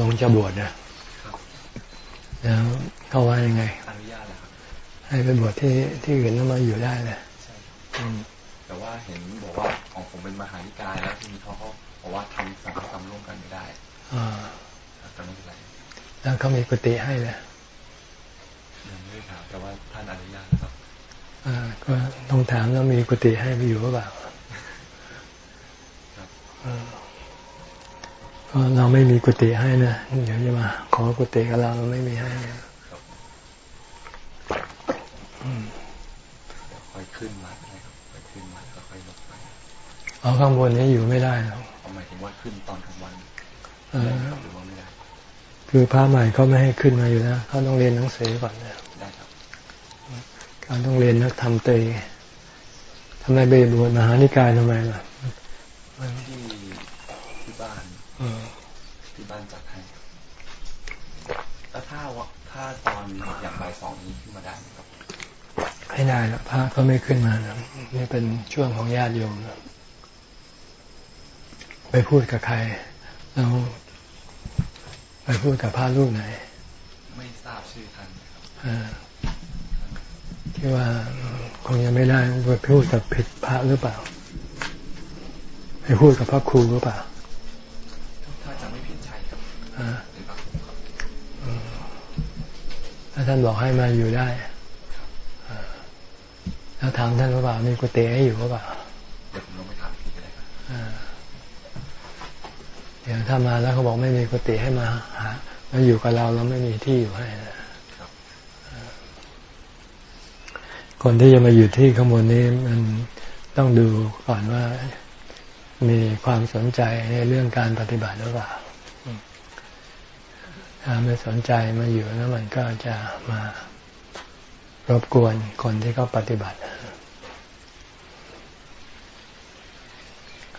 ลงจะบวชนะแล้วเขาว่ายังไงอนุญาตแล้วครับให้ไปบวชที่ที่อื่นแล้วมาอยู่ได้เลยใช่แต่ว่าเห็นบอกว่าของผมเป็นมหานิกายแล้วทีนี้เขาเขาบอกว่าทำสังฆกรรมร่วมกันไม่ได้อ่าแต่ไม่เป็นไรแล้วเขามีกุฏิให้เลยยังไม่ได้ถามแต่ว่าท่านอนุญาตครับอ่าก็ต้องถามแล้วมีกุฏิให้ไปอยู่หรือเปล่าก็ เราไม่มีกุฏิให้นะเดี๋ยวจะมา ขอกุฏิกับเราเราไม่มีให้ค่อยขึ้นมาค่อยขึ้นมาค่อยลงไปอ๋อข้างบนนี้อยู่ไม่ได้หรอกหมายถึงว่าขึ้นตอนกลางวันหรือว่าไม่ได้ คือพระใหม่เขาไม่ให้ขึ้นมาอยู่แล้วเขาต้องเรียนหนังสือก่อนนะได้ครับการต้องเรียนนักธรรมเตยทำไมเบบวชมหานิกายทำไมล่ะที่ที่บ้าน ที่บ้านจัดให้แล้วถ้าถ้าตอนอย่างบ่ายสองนี้ขึ้นมาได้ครับให้ได้แล้วพระก็ไม่ขึ้นมานะนี่เป็นช่วงของญาติโยมนะไปพูดกับใครเราไปพูดกับพระรูปไหน ไม่ทราบชื่อท่านที่ว่าคงยังไม่ได้ไปพูดกับผิดพระหรือเปล่า ไปพูดกับพระครูหรือเปล่าถ้าจะไม่ผิดใช่ครับถ้าท่านบอกให้มาอยู่ได้แล้วถามท่านหรือเปล่ามีกุฏิให้อยู่หรือเปล่าเดี๋ยวผมลงไปถามพี่ก็ได้ครับเดี๋ยวถ้ามาแล้วเขาบอกไม่มีกุฏิให้มาหามาอยู่กับเราเราไม่มีที่อยู่ให้นะคนที่จะมาอยู่ที่ข้างบนนี้มันต้องดูก่อนว่ามีความสนใจในเรื่องการปฏิบัติหรือเปล่า ไม่สนใจมาอยู่แล้วมันก็จะมารบกวนคนที่เขาปฏิบัติ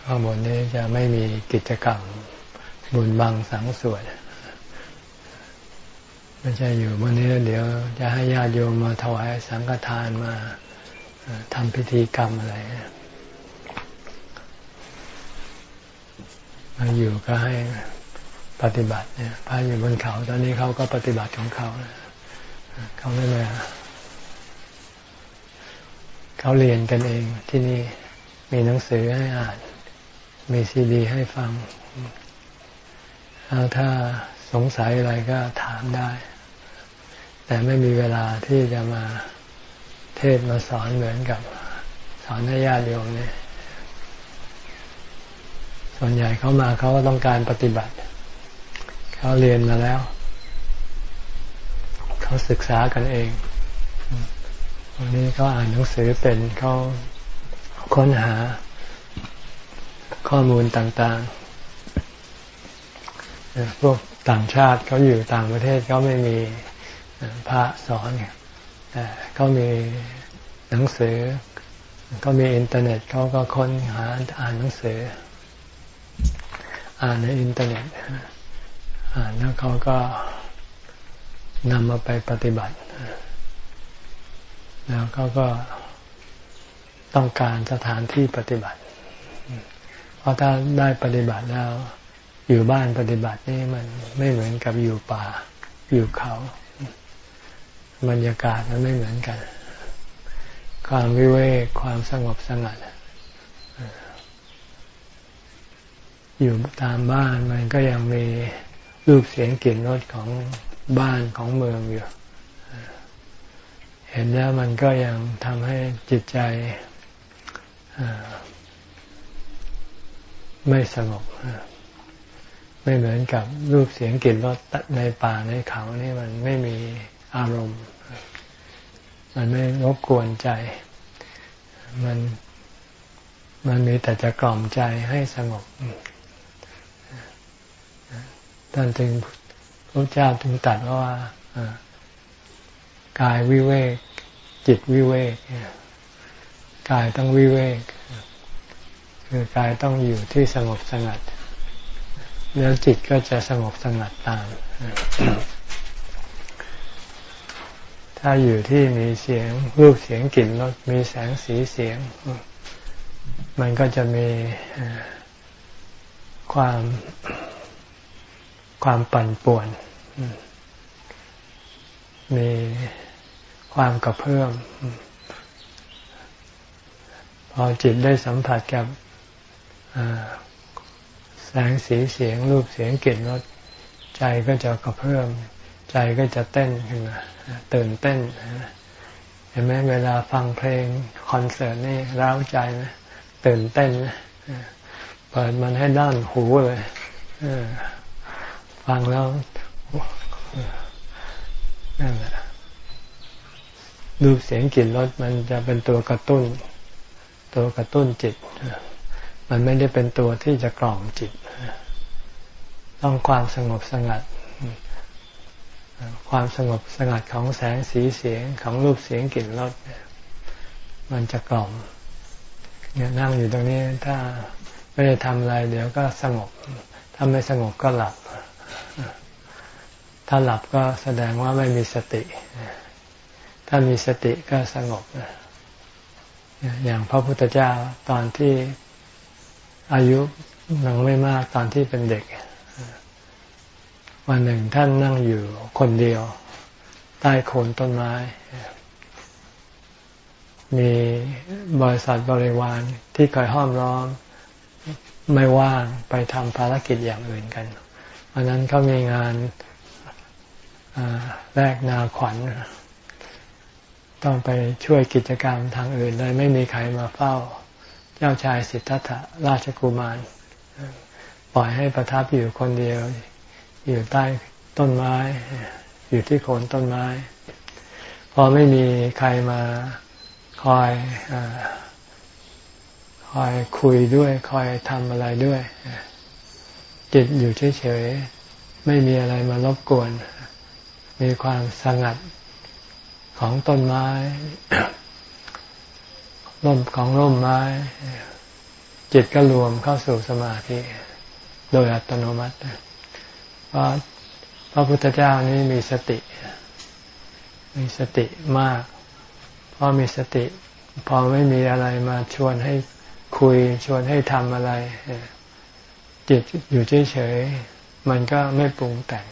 ข้างบนนี้จะไม่มีกิจกรรมบุญบังสังสวดไม่ใช่อยู่วันนี้เดี๋ยว จะให้ญาติโยมมาถวายสังฆทานมาทำพิธีกรรมอะไรมาอยู่ก็ให้ ปฏิบัติเนี่ยพระอยู่บนเขาตอนนี้เขาก็ปฏิบัติของเขาเขาไม่มาเขาเรียนกันเองที่นี่มีหนังสือให้อ่าน มีซีดีให้ฟังถ้าสงสัยอะไรก็ถามได้ แต่ไม่มีเวลาที่จะมาเทศมาสอนเหมือนกับ สอนให้ญาติโยมเนี่ยส่วนใหญ่เขามาเขาก็ต้องการปฏิบัติ เขาเรียนมาแล้ว เขาศึกษากันเองวันนี้เขาอ่านหนังสือเป็นเขาค้นหาข้อมูลต่างๆ พวกต่างชาติเขาอยู่ต่างประเทศเขาไม่มีพระสอนแต่เขามีหนังสือเขามีอินเทอร์เน็ตเขาก็ค้นหาอ่านหนังสือ อ่านในอินเทอร์เน็ต อ่านแล้วเขาก็นำมาไปปฏิบัติ แล้วเขาก็ต้องการสถานที่ปฏิบัติ เพราะถ้าได้ปฏิบัติแล้ว อยู่บ้านปฏิบัตินี่มันไม่เหมือนกับอยู่ป่า อยู่เขาบรรยากาศมันไม่เหมือนกัน ความวิเวกความสงบสงัดอยู่ตามบ้านมันก็ยังมี รูปเสียงกลิ่นรสของบ้านของเมืองอยู่ เห็นแล้วมันก็ยังทำให้จิตใจไม่สงบไม่เหมือนกับรูปเสียงกลิ่นรสในป่าในเขานี่มันไม่มีอารมณ์ มันไม่รบกวนใจ มันมันมีแต่จะกล่อมใจให้สงบ ท่านจึงพระเจ้าจึงตัดว่ากายวิเวก จิตวิเวกกายต้องวิเวก คือกายต้องอยู่ที่สงบสงัด แล้วจิตก็จะสงบสงัดตาม ถ้าอยู่ที่มีเสียงรูปเสียงกลิ่นรสมีแสงสีเสียง มันก็จะมีความ ความปั่นป่วน มีความกระเพื่อมพอจิตได้สัมผัสกับแสงสีเสียงรูปเสียงกลิ่นรสใจก็จะกระเพื่อมใจก็จะเต้นขึ้นมาตื่นเต้นเห็นไหมเวลาฟังเพลงคอนเสิร์ตนี่ร้าวใจนะตื่นเต้นนะเปิดมันให้ด้านหูเลย ฟังแล้วนั่นแหละรูปเสียงกลิ่นรสมันจะเป็นตัวกระตุ้น ตัวกระตุ้นจิต มันไม่ได้เป็นตัวที่จะกล่อมจิต ต้องความสงบสงัด ความสงบสงัดของแสงสีเสียงของรูปเสียงกลิ่นรสมันจะกล่อมเนี่ยนั่งอยู่ตรงนี้ถ้าไม่ได้ทำอะไร เดี๋ยวก็สงบถ้าไม่สงบก็หลับ ถ้าหลับก็แสดงว่าไม่มีสติ ถ้ามีสติก็สงบ อย่างพระพุทธเจ้าตอนที่อายุยังไม่มากตอนที่เป็นเด็ก วันหนึ่งท่านนั่งอยู่คนเดียว ใต้โคนต้นไม้ มีบริษัทบริวารที่คอยห้อมล้อม ไม่ว่างไปทำภารกิจอย่างอื่นกันวันนั้นเขามีงาน แลกนาขวัญ ต้องไปช่วยกิจกรรมทางอื่นเลยไม่มีใครมาเฝ้า เจ้าชายสิทธัตถะราชกุมาร ปล่อยให้ประทับอยู่คนเดียว อยู่ใต้ต้นไม้ อยู่ที่โคนต้นไม้ พอไม่มีใครมาคอยอคอยคุยด้วย คอยทำอะไรด้วย จิตอยู่เฉยๆ ไม่มีอะไรมารบกวน มีความสงัดของต้นไม้ร่มของร่มไม้ จิตก็รวมเข้าสู่สมาธิ โดยอัตโนมัติเพราะพระพุทธเจ้านี้มีสติ มีสติมากพอมีสติพอไม่มีอะไรมาชวนให้คุยชวนให้ทำอะไร จิตอยู่เฉยๆมันก็ไม่ปรุงแต่ง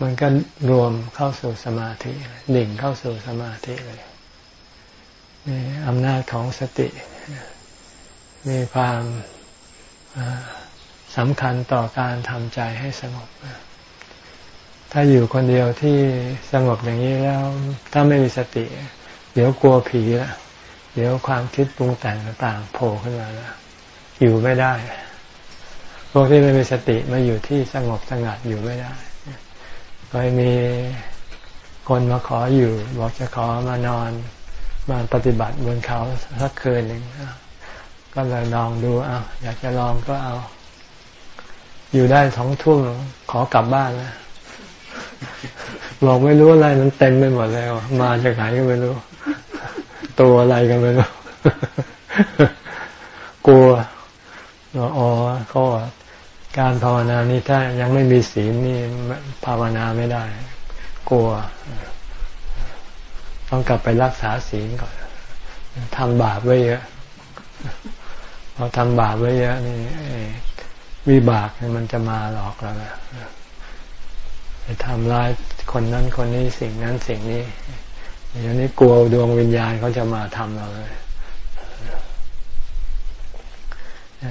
มันก็รวมเข้าสู่สมาธิดิ่งเข้าสู่สมาธิเลยนี่อำนาจของสติ มีความสำคัญต่อการทำใจให้สงบ ถ้าอยู่คนเดียวที่สงบอย่างนี้แล้ว ถ้าไม่มีสติ เดี๋ยวกลัวผีละเดี๋ยวความคิดปรุงแต่งต่างๆโผล่ขึ้นมาแล้วอยู่ไม่ได้ พวกที่ไม่มีสติมาอยู่ที่สงบสงัดอยู่ไม่ได้ เคยมีคนมาขออยู่ บอกจะขอมานอนมาปฏิบัติบนเขาสักคืนหนึ่งก็เลยลองดูเอาอยากจะลองก็เอา อยู่ได้สองทุ่มขอกลับบ้านนะบอกไม่รู้อะไรมันเต็มไปหมดแล้ว มาจากไหนก็ไม่รู้ ตัวอะไรกันไม่รู้ กลัวอ๋อเขา การภาวนานี้ถ้ายังไม่มีศีลนี่ภาวนาไม่ได้ กลัว ต้องกลับไปรักษาศีลก่อนทำบาปไว้เยอะพอทำบาปไว้เยอะนี่วิบากมันจะมาหลอกเราไปทำร้ายคนนั้นคนนี้สิ่งนั้นสิ่งนี้อย่างนี้กลัวดวงวิญญาณเขาจะมาทำเราเลย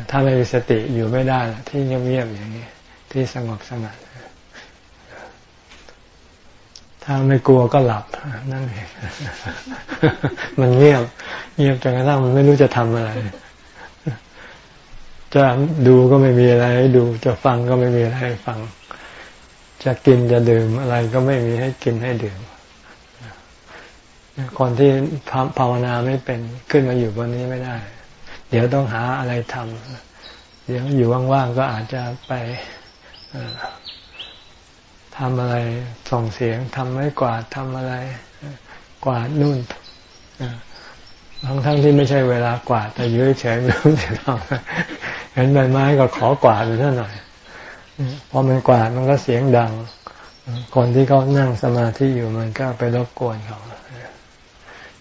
ถ้าไม่มีสติอยู่ไม่ได้ที่เงียบๆอย่างนี้ ที่สงบสงัดถ้าไม่กลัวก็หลับนั่นเองมันเงียบ เงียบจนกระทั่งมันไม่รู้จะทำอะไร จะดูก็ไม่มีอะไรให้ดูจะฟังก็ไม่มีอะไรให้ฟัง จะกินจะดื่มอะไรก็ไม่มีให้กินให้ดื่มคนที่ภาวนาไม่เป็นขึ้นมาอยู่บนนี้ไม่ได้ เดี๋ยวต้องหาอะไรทำเดี๋ยวอยู่ว่างๆก็อาจจะไปทำอะไรส่งเสียงทำไม้กวาดทำอะไร กวาดนู่นทั้งทั้งที่ไม่ใช่เวลากวาดแต่ยื้อเฉยไม่รู้จะทำเห็นใบไม้ก็ขอกวาดไปเท่าหน่อยพอมันกวาดมันก็เสียงดัง คนที่เขานั่งสมาธิอยู่มันก็ไปรบกวนเขา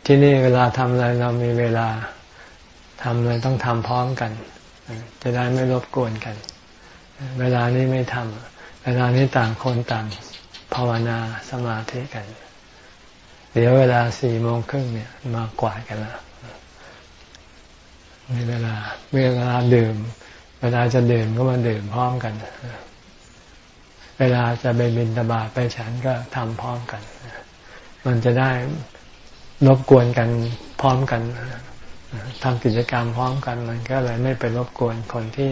ที่นี่เวลาทำอะไรเรามีเวลา ทำอะไรต้องทำพร้อมกัน จะได้ไม่รบกวนกัน เวลานี้ไม่ทำเวลานี้ต่างคนต่างภาวนาสมาธิกัน เดี๋ยวเวลาสี่โมงครึ่งเนี่ยมากวาดกันล้วมีเวลาเวลาดื่ม เวลาจะดื่มก็มาดื่มพร้อมกัน เวลาจะไปบินตบาไปฉันก็ทำพร้อมกัน มันจะได้รบกวนกันพร้อมกัน ทำกิจกรรมพร้อมกันมันก็เลยไม่ไปรบกวนคนที่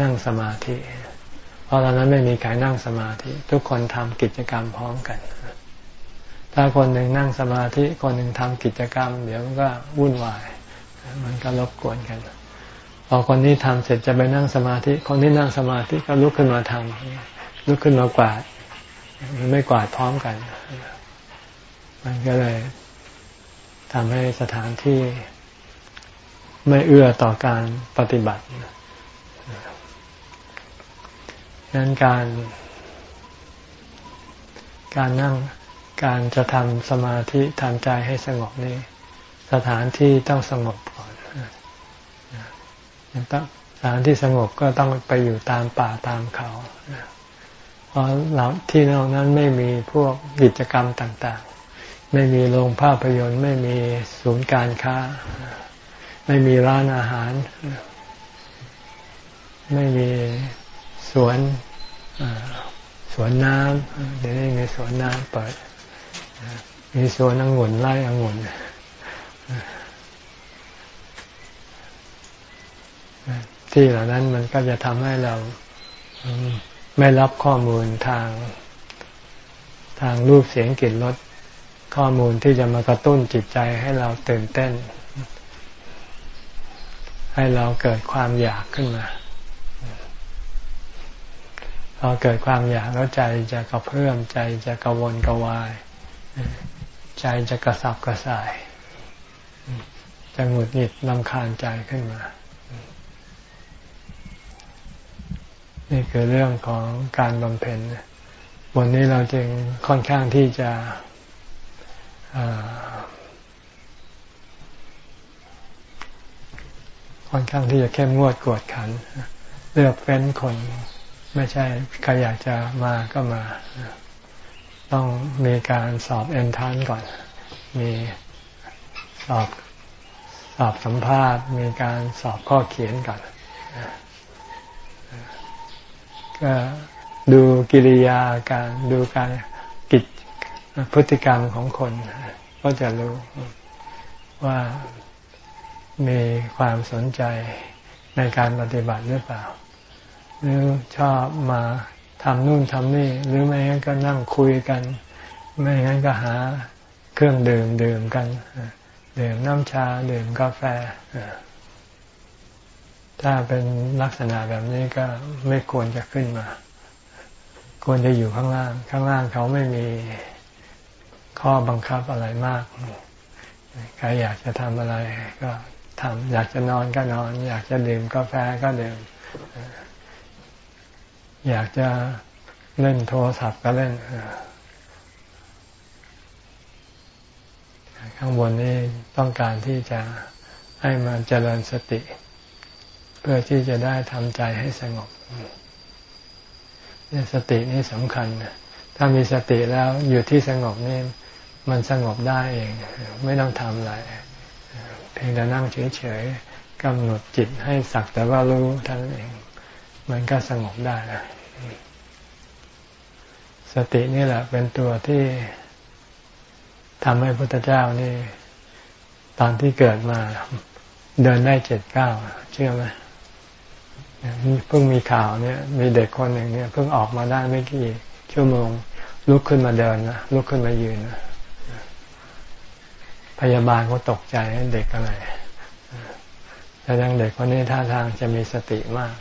นั่งสมาธิ เพราะตอนนั้นไม่มีใครนั่งสมาธิ ทุกคนทำกิจกรรมพร้อมกัน ถ้าคนหนึ่งนั่งสมาธิ คนหนึ่งทำกิจกรรม เดี๋ยวก็วุ่นวาย มันก็รบกวนกัน พอคนนี้ทำเสร็จจะไปนั่งสมาธิ คนที่นั่งสมาธิก็ลุกขึ้นมาทำลุกขึ้นมากวาดมันไม่กวาดพร้อมกัน มันก็เลยทำให้สถานที่ ไม่เอื้อต่อการปฏิบัติดังนั้นการ การนั่งการจะทำสมาธิทำใจให้สงบนี้สถานที่ต้องสงบก่อนสถานที่สงบก็ต้องไปอยู่ตามป่าตามเขาเพราะเราที่นอกนั้นไม่มีพวกกิจกรรมต่าง ๆ ไม่มีโรงภาพยนตร์ไม่มีศูนย์การค้า ไม่มีร้านอาหาร ไม่มีสวนสวนน้ำเดี๋ยวนี้มีสวนน้ำเปิดมีสวนองุ่นไร่องุ่นที่เหล่านั้นมันก็จะทำให้เราไม่รับข้อมูลทาง ทางรูปเสียงกลิ่นรสข้อมูลที่จะมากระตุ้นจิตใจให้เราตื่นเต้น ให้เราเกิดความอยากขึ้นมาพอเกิดความอยากแล้วใจจะกระเพื่อมใจจะกระวนกระวาย ใจจะกระสับกระส่าย จะหงุดหงิดลำคาญใจขึ้นมา นี่คือเรื่องของการบำเพ็ญวันนี้เราจึงค่อนข้างที่จะ ค่อนข้างที่จะเข้มงวดกวดขัน เลือกเฟ้นคน ไม่ใช่ใครอยากจะมาก็มา ต้องมีการสอบเอนทานก่อน มีสอบสอบสัมภาษณ์ มีการสอบข้อเขียนก่อนก็ดูกิริยาการดูการกิจพฤติกรรมของคน ก็จะรู้ว่า มีความสนใจในการปฏิบัติหรือเปล่า หรือชอบมาทำนู่นทำนี่ หรือไม่งั้นก็นั่งคุยกัน ไม่งั้นก็หาเครื่องดื่มดื่มกันดื่มน้ำชาดื่มกาแฟถ้าเป็นลักษณะแบบนี้ก็ไม่ควรจะขึ้นมา ควรจะอยู่ข้างล่าง ข้างล่างเขาไม่มีข้อบังคับอะไรมากใครอยากจะทำอะไรก็ ทำอยากจะนอนก็นอน อยากจะดื่มกาแฟก็ดื่มอยากจะเล่นโทรศัพท์ก็เล่นข้างบนนี้ต้องการที่จะให้มันเจริญสติ เพื่อที่จะได้ทำใจให้สงบนี่สตินี่สำคัญถ้ามีสติแล้วอยู่ที่สงบนี่มันสงบได้เอง ไม่ต้องทำอะไร เพียงแต่นั่งเฉยๆกำหนดจิตให้สักแต่ว่ารู้ท่านเอง มันก็สงบได้นะสตินี่แหละ เป็นตัวที่ทำให้พุทธเจ้านี่ ตอนที่เกิดมาเดินได้เจ็ดเก้าเชื่อไหมเพิ่งมีข่าวเนี่ย มีเด็กคนหนึ่งเนี่ยเพิ่งออกมาได้ไม่กี่ชั่วโมง ลุกขึ้นมาเดินนะลุกขึ้นมายืนนะ พยาบาลเขาตกใจเด็กอะไรแต่ยังเด็กคนนี้ท่าทางจะมีสติมาก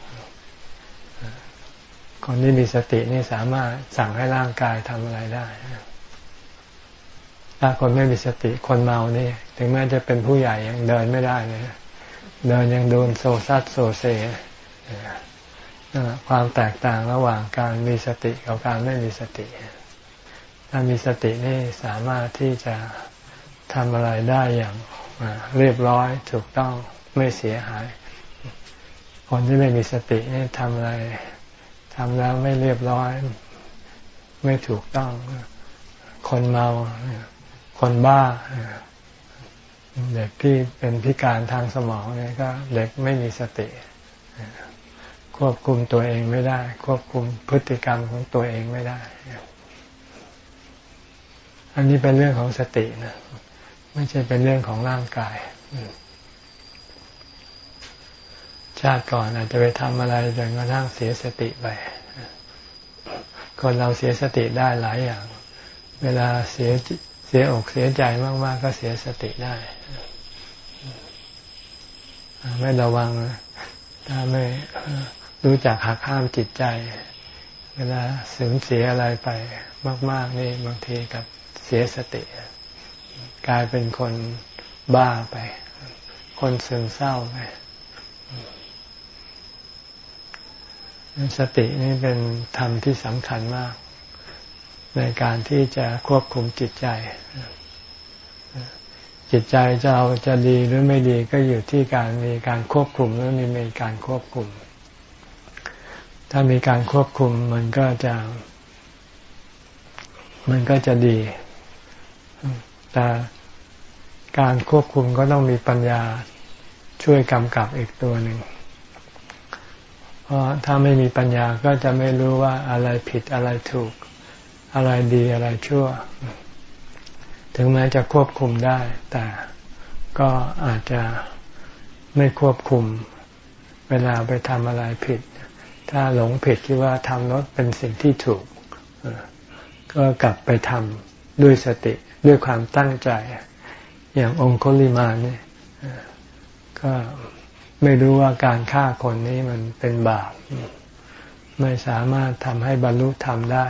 คนที่มีสตินี่สามารถสั่งให้ร่างกายทำอะไรได้ ถ้าคนไม่มีสติคนเมานี่ ถึงแม้จะเป็นผู้ใหญ่ยังเดินไม่ได้เลยเดินยังโดนโซซัดโซเซความแตกต่างระหว่างการมีสติกับการไม่มีสติ ถ้ามีสตินี่สามารถที่จะ ทำอะไรได้อย่างเรียบร้อยถูกต้องไม่เสียหาย คนที่ไม่มีสตินี่ทำอะไรทำแล้วไม่เรียบร้อย ไม่ถูกต้อง คนเมา คนบ้า เด็กที่เป็นพิการทางสมองเนี่ยก็เด็กไม่มีสติ ควบคุมตัวเองไม่ได้ ควบคุมพฤติกรรมของตัวเองไม่ได้ อันนี้เป็นเรื่องของสตินะ ไม่ใช่เป็นเรื่องของร่างกายชาติก่อนอาจจะไปทำอะไรจนกระทั่งเสียสติไป คนเราเสียสติได้หลายอย่าง เวลาเสียเสียอกเสียใจมากๆก็เสียสติได้ ไม่ระวังถ้าไม่รู้จักหักห้ามจิตใจ เวลาสูญเสียอะไรไปมาก ๆ นี่บางทีกับเสียสติ กลายเป็นคนบ้าไป คนซึมเศร้าไปสตินี่เป็นธรรมที่สำคัญมาก ในการที่จะควบคุมจิตใจ จิตใจจะเอาจะดีหรือไม่ดีก็อยู่ที่การมีการควบคุมหรือมีมีการควบคุม ถ้ามีการควบคุมมันก็จะ มันก็จะดี แต่การควบคุมก็ต้องมีปัญญาช่วยกำกับอีกตัวหนึ่ง เพราะถ้าไม่มีปัญญาก็จะไม่รู้ว่าอะไรผิดอะไรถูก อะไรดีอะไรชั่ว ถึงแม้จะควบคุมได้ แต่ก็อาจจะไม่ควบคุม เวลาไปทำอะไรผิด ถ้าหลงผิดคิดว่าทำรถเป็นสิ่งที่ถูก ก็กลับไปทำด้วยสติ ด้วยความตั้งใจ อย่างองคุลิมานี่ก็ไม่รู้ว่าการฆ่าคนนี้มันเป็นบาป ไม่สามารถทำให้บรรลุธรรมได้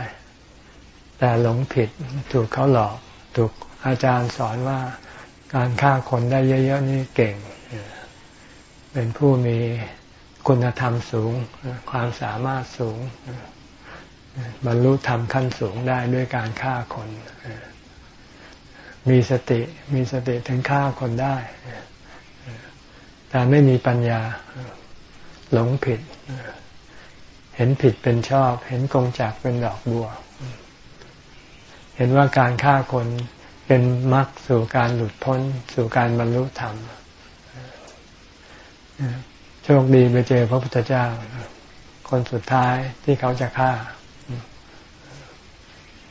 แต่หลงผิดถูกเขาหลอก ถูกอาจารย์สอนว่าการฆ่าคนได้เยอะๆนี่เก่ง เป็นผู้มีคุณธรรมสูง ความสามารถสูง บรรลุธรรมขั้นสูงได้ด้วยการฆ่าคน มีสติมีสติถึงฆ่าคนได้ แต่ไม่มีปัญญาหลงผิด เห็นผิดเป็นชอบ เห็นกงจักเป็นดอกบัว เห็นว่าการฆ่าคนเป็นมรรคสู่การหลุดพ้น สู่การบรรลุธรรมโชคดีไปเจอพระพุทธเจ้า คนสุดท้ายที่เขาจะฆ่า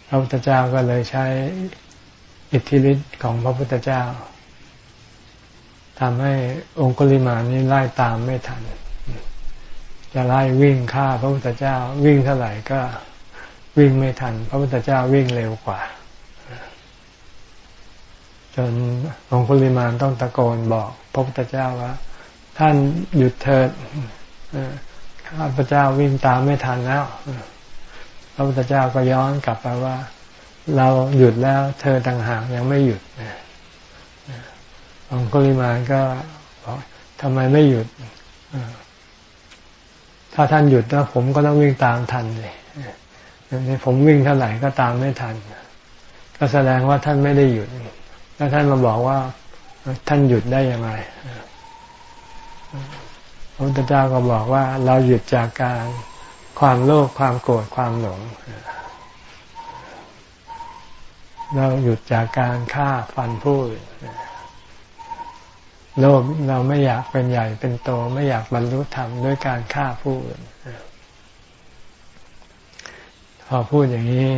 พระพุทธเจ้าก็เลยใช้ อิทธิฤทธิ์ของพระพุทธเจ้าทำให้องคุลิมานี้ไล่ตามไม่ทัน จะไล่วิ่งฆ่าพระพุทธเจ้าวิ่งเท่าไหร่ก็วิ่งไม่ทัน พระพุทธเจ้าวิ่งเร็วกว่า จนองคุลิมานต้องตะโกนบอก พระพุทธเจ้าว่า ท่านหยุดเถิดข้าพระเจ้าวิ่งตามไม่ทันแล้ว พระพุทธเจ้าก็ย้อนกลับไปว่า เราหยุดแล้ว เธอต่างหากยังไม่หยุดองคุลิมานก็บอกทำไมไม่หยุด ถ้าท่านหยุดแล้วผมก็ต้องวิ่งตามทันเลยผมวิ่งเท่าไหร่ก็ตามไม่ทัน ก็แสดงว่าท่านไม่ได้หยุด แล้วท่านมาบอกว่า ท่านหยุดได้ยังไงพระพุทธเจ้าก็บอกว่า เราหยุดจากการความโลภความโกรธความหลง เราหยุดจากการฆ่าฟันผู้อื่นโลภเราไม่อยากเป็นใหญ่เป็นโต ไม่อยากบรรลุธรรมด้วยการฆ่าผู้อื่นพอพูดอย่างนี้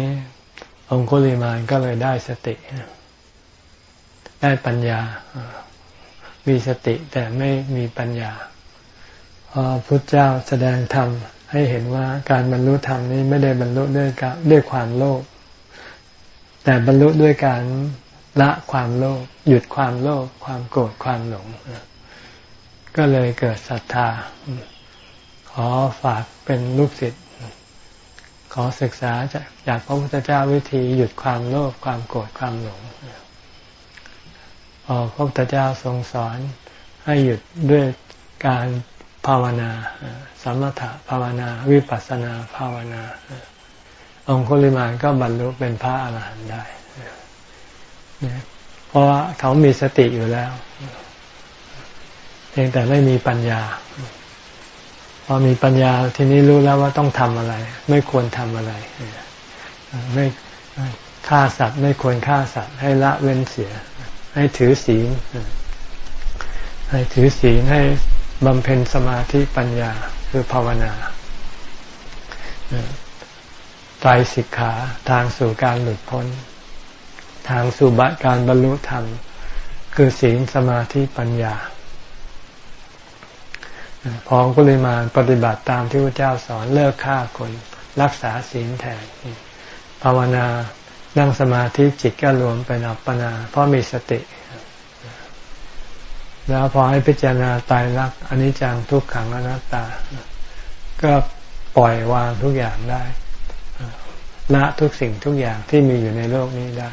องคุลิมานก็เลยได้สติ ได้ปัญญา มีสติแต่ไม่มีปัญญาพอพุทธเจ้าแสดงธรรมให้เห็นว่าการบรรลุธรรมนี้ไม่ได้บรรลุด้วยด้วยความโลภ แต่บรรลุด้วยการละความโลภหยุดความโลภความโกรธความหลง ก็เลยเกิดศรัทธา ขอฝากเป็นลูกศิษย์ขอศึกษาจากจากพระพุทธเจ้าวิธีหยุดความโลภความโกรธความหลงพอพระพุทธเจ้าทรงสอนให้หยุดด้วยการภาวนาสมถะภาวนาวิปัสสนาภาวนา องคุลิมานก็บรรลุเป็นพระอรหันต์ได้ เพราะว่าเขามีสติอยู่แล้ว เพียงแต่ไม่มีปัญญา พอมีปัญญาทีนี้รู้แล้วว่าต้องทำอะไร ไม่ควรทำอะไร ไม่ฆ่าสัตว์ ไม่ควรฆ่าสัตว์ ให้ละเว้นเสีย ให้ถือศีล ให้ถือศีลให้บำเพ็ญสมาธิปัญญาคือภาวนา ตรสิกขาทางสู่การหลุดพ้น ทางสู่บัการบรรลุธรรม คือศีลสมาธิปัญญาพอกุลิมาปฏิบัติตามที่พระเจ้าสอนเลิกฆ่าคน รักษาศีลแทนภาวนานั่งสมาธิจิตก็รวมเป็นอัปปนา เพราะมีสติ แล้วพอให้พิจารณาตายรักอันนี้จังทุกขังอนัตตา ก็ปล่อยวางทุกอย่างได้ ละทุกสิ่งทุกอย่างที่มีอยู่ในโลกนี้ได้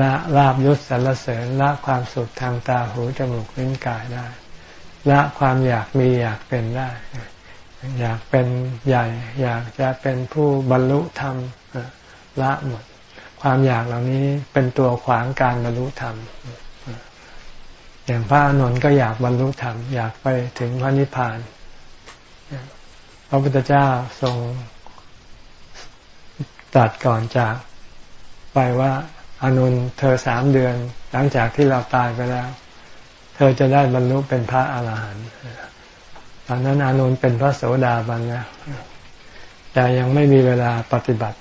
ละลาบยศสรรเสริญละความสุขทางตาหูจมูกลิ้นกายได้ ละความอยากมีอยากเป็นได้ อยากเป็นใหญ่ อยากจะเป็นผู้บรรลุธรรมละหมด ความอยากเหล่านี้เป็นตัวขวางการบรรลุธรรมอย่างพระอนุนก็อยากบรรลุธรรมอยากไปถึงพระนิพพาน พระพุทธเจ้าทรง ตัดก่อนจากไปว่าอนุนเธอสามเดือน หลังจากที่เราตายไปแล้ว เธอจะได้บรรลุเป็นพระอาหารหันต์ตอนนั้นอานนเป็นพระโสดาบันแล้วแต่ยังไม่มีเวลาปฏิบัติ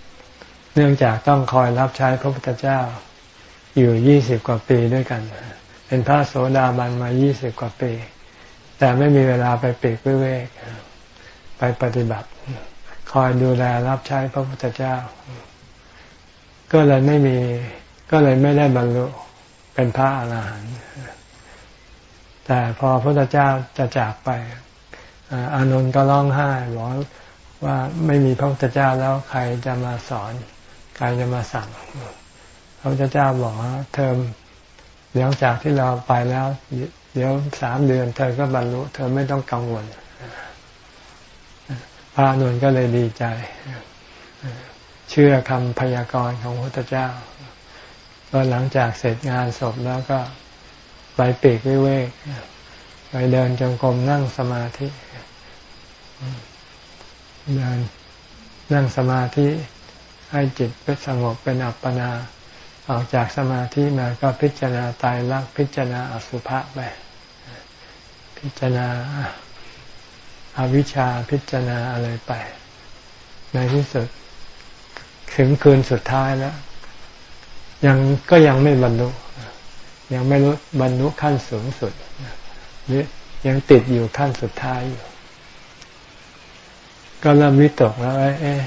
เนื่องจากต้องคอยรับใช้พระพุทธเจ้า อยู่ยี่สิบกว่าปีด้วยกัน เป็นพระโสดาบันมายี่สิบกว่าปี แต่ไม่มีเวลาไปปีกวิเวกไปปฏิบัติ คอยดูแลรับใช้พระพุทธเจ้า ก็เลยไม่มี ก็เลยไม่ได้บรรลุเป็นพระอาหารหันต์แต่พอพระพุทธเจ้าจะจากไปอานนท์ก็ร้องไห้บอกว่าไม่มีพระพุทธเจ้าแล้วใครจะมาสอน ใครจะมาสั่ง พระพุทธเจ้าบอกว่าเทอมหลังจากที่เราไปแล้ว เดี๋ยวสามเดือนเธอก็บรรลุ เธอไม่ต้องกังวล พระนุนก็เลยดีใจ เชื่อคำพยากรณ์ของพระพุทธเจ้าก็หลังจากเสร็จงานศพแล้วก็ไปปีกวิเวกไปเดินจงกรมนั่งสมาธิเดินนั่งสมาธิให้จิตเป็นสงบเป็นอัปปนาออกจากสมาธิมาก็พิจารณาตายรักพิจารณาอสุภะไป พิจารณา อวิชชาพิจารณาอะไรไป ในที่สุดถึงคืนสุดท้ายแล้ว ยังก็ยังไม่บรรลุยังไม่รู้บรรลุขั้นสูงสุดหรือยังติดอยู่ขั้นสุดท้ายอยู่ ก็เริ่มวิตกแล้วเอ๊ะ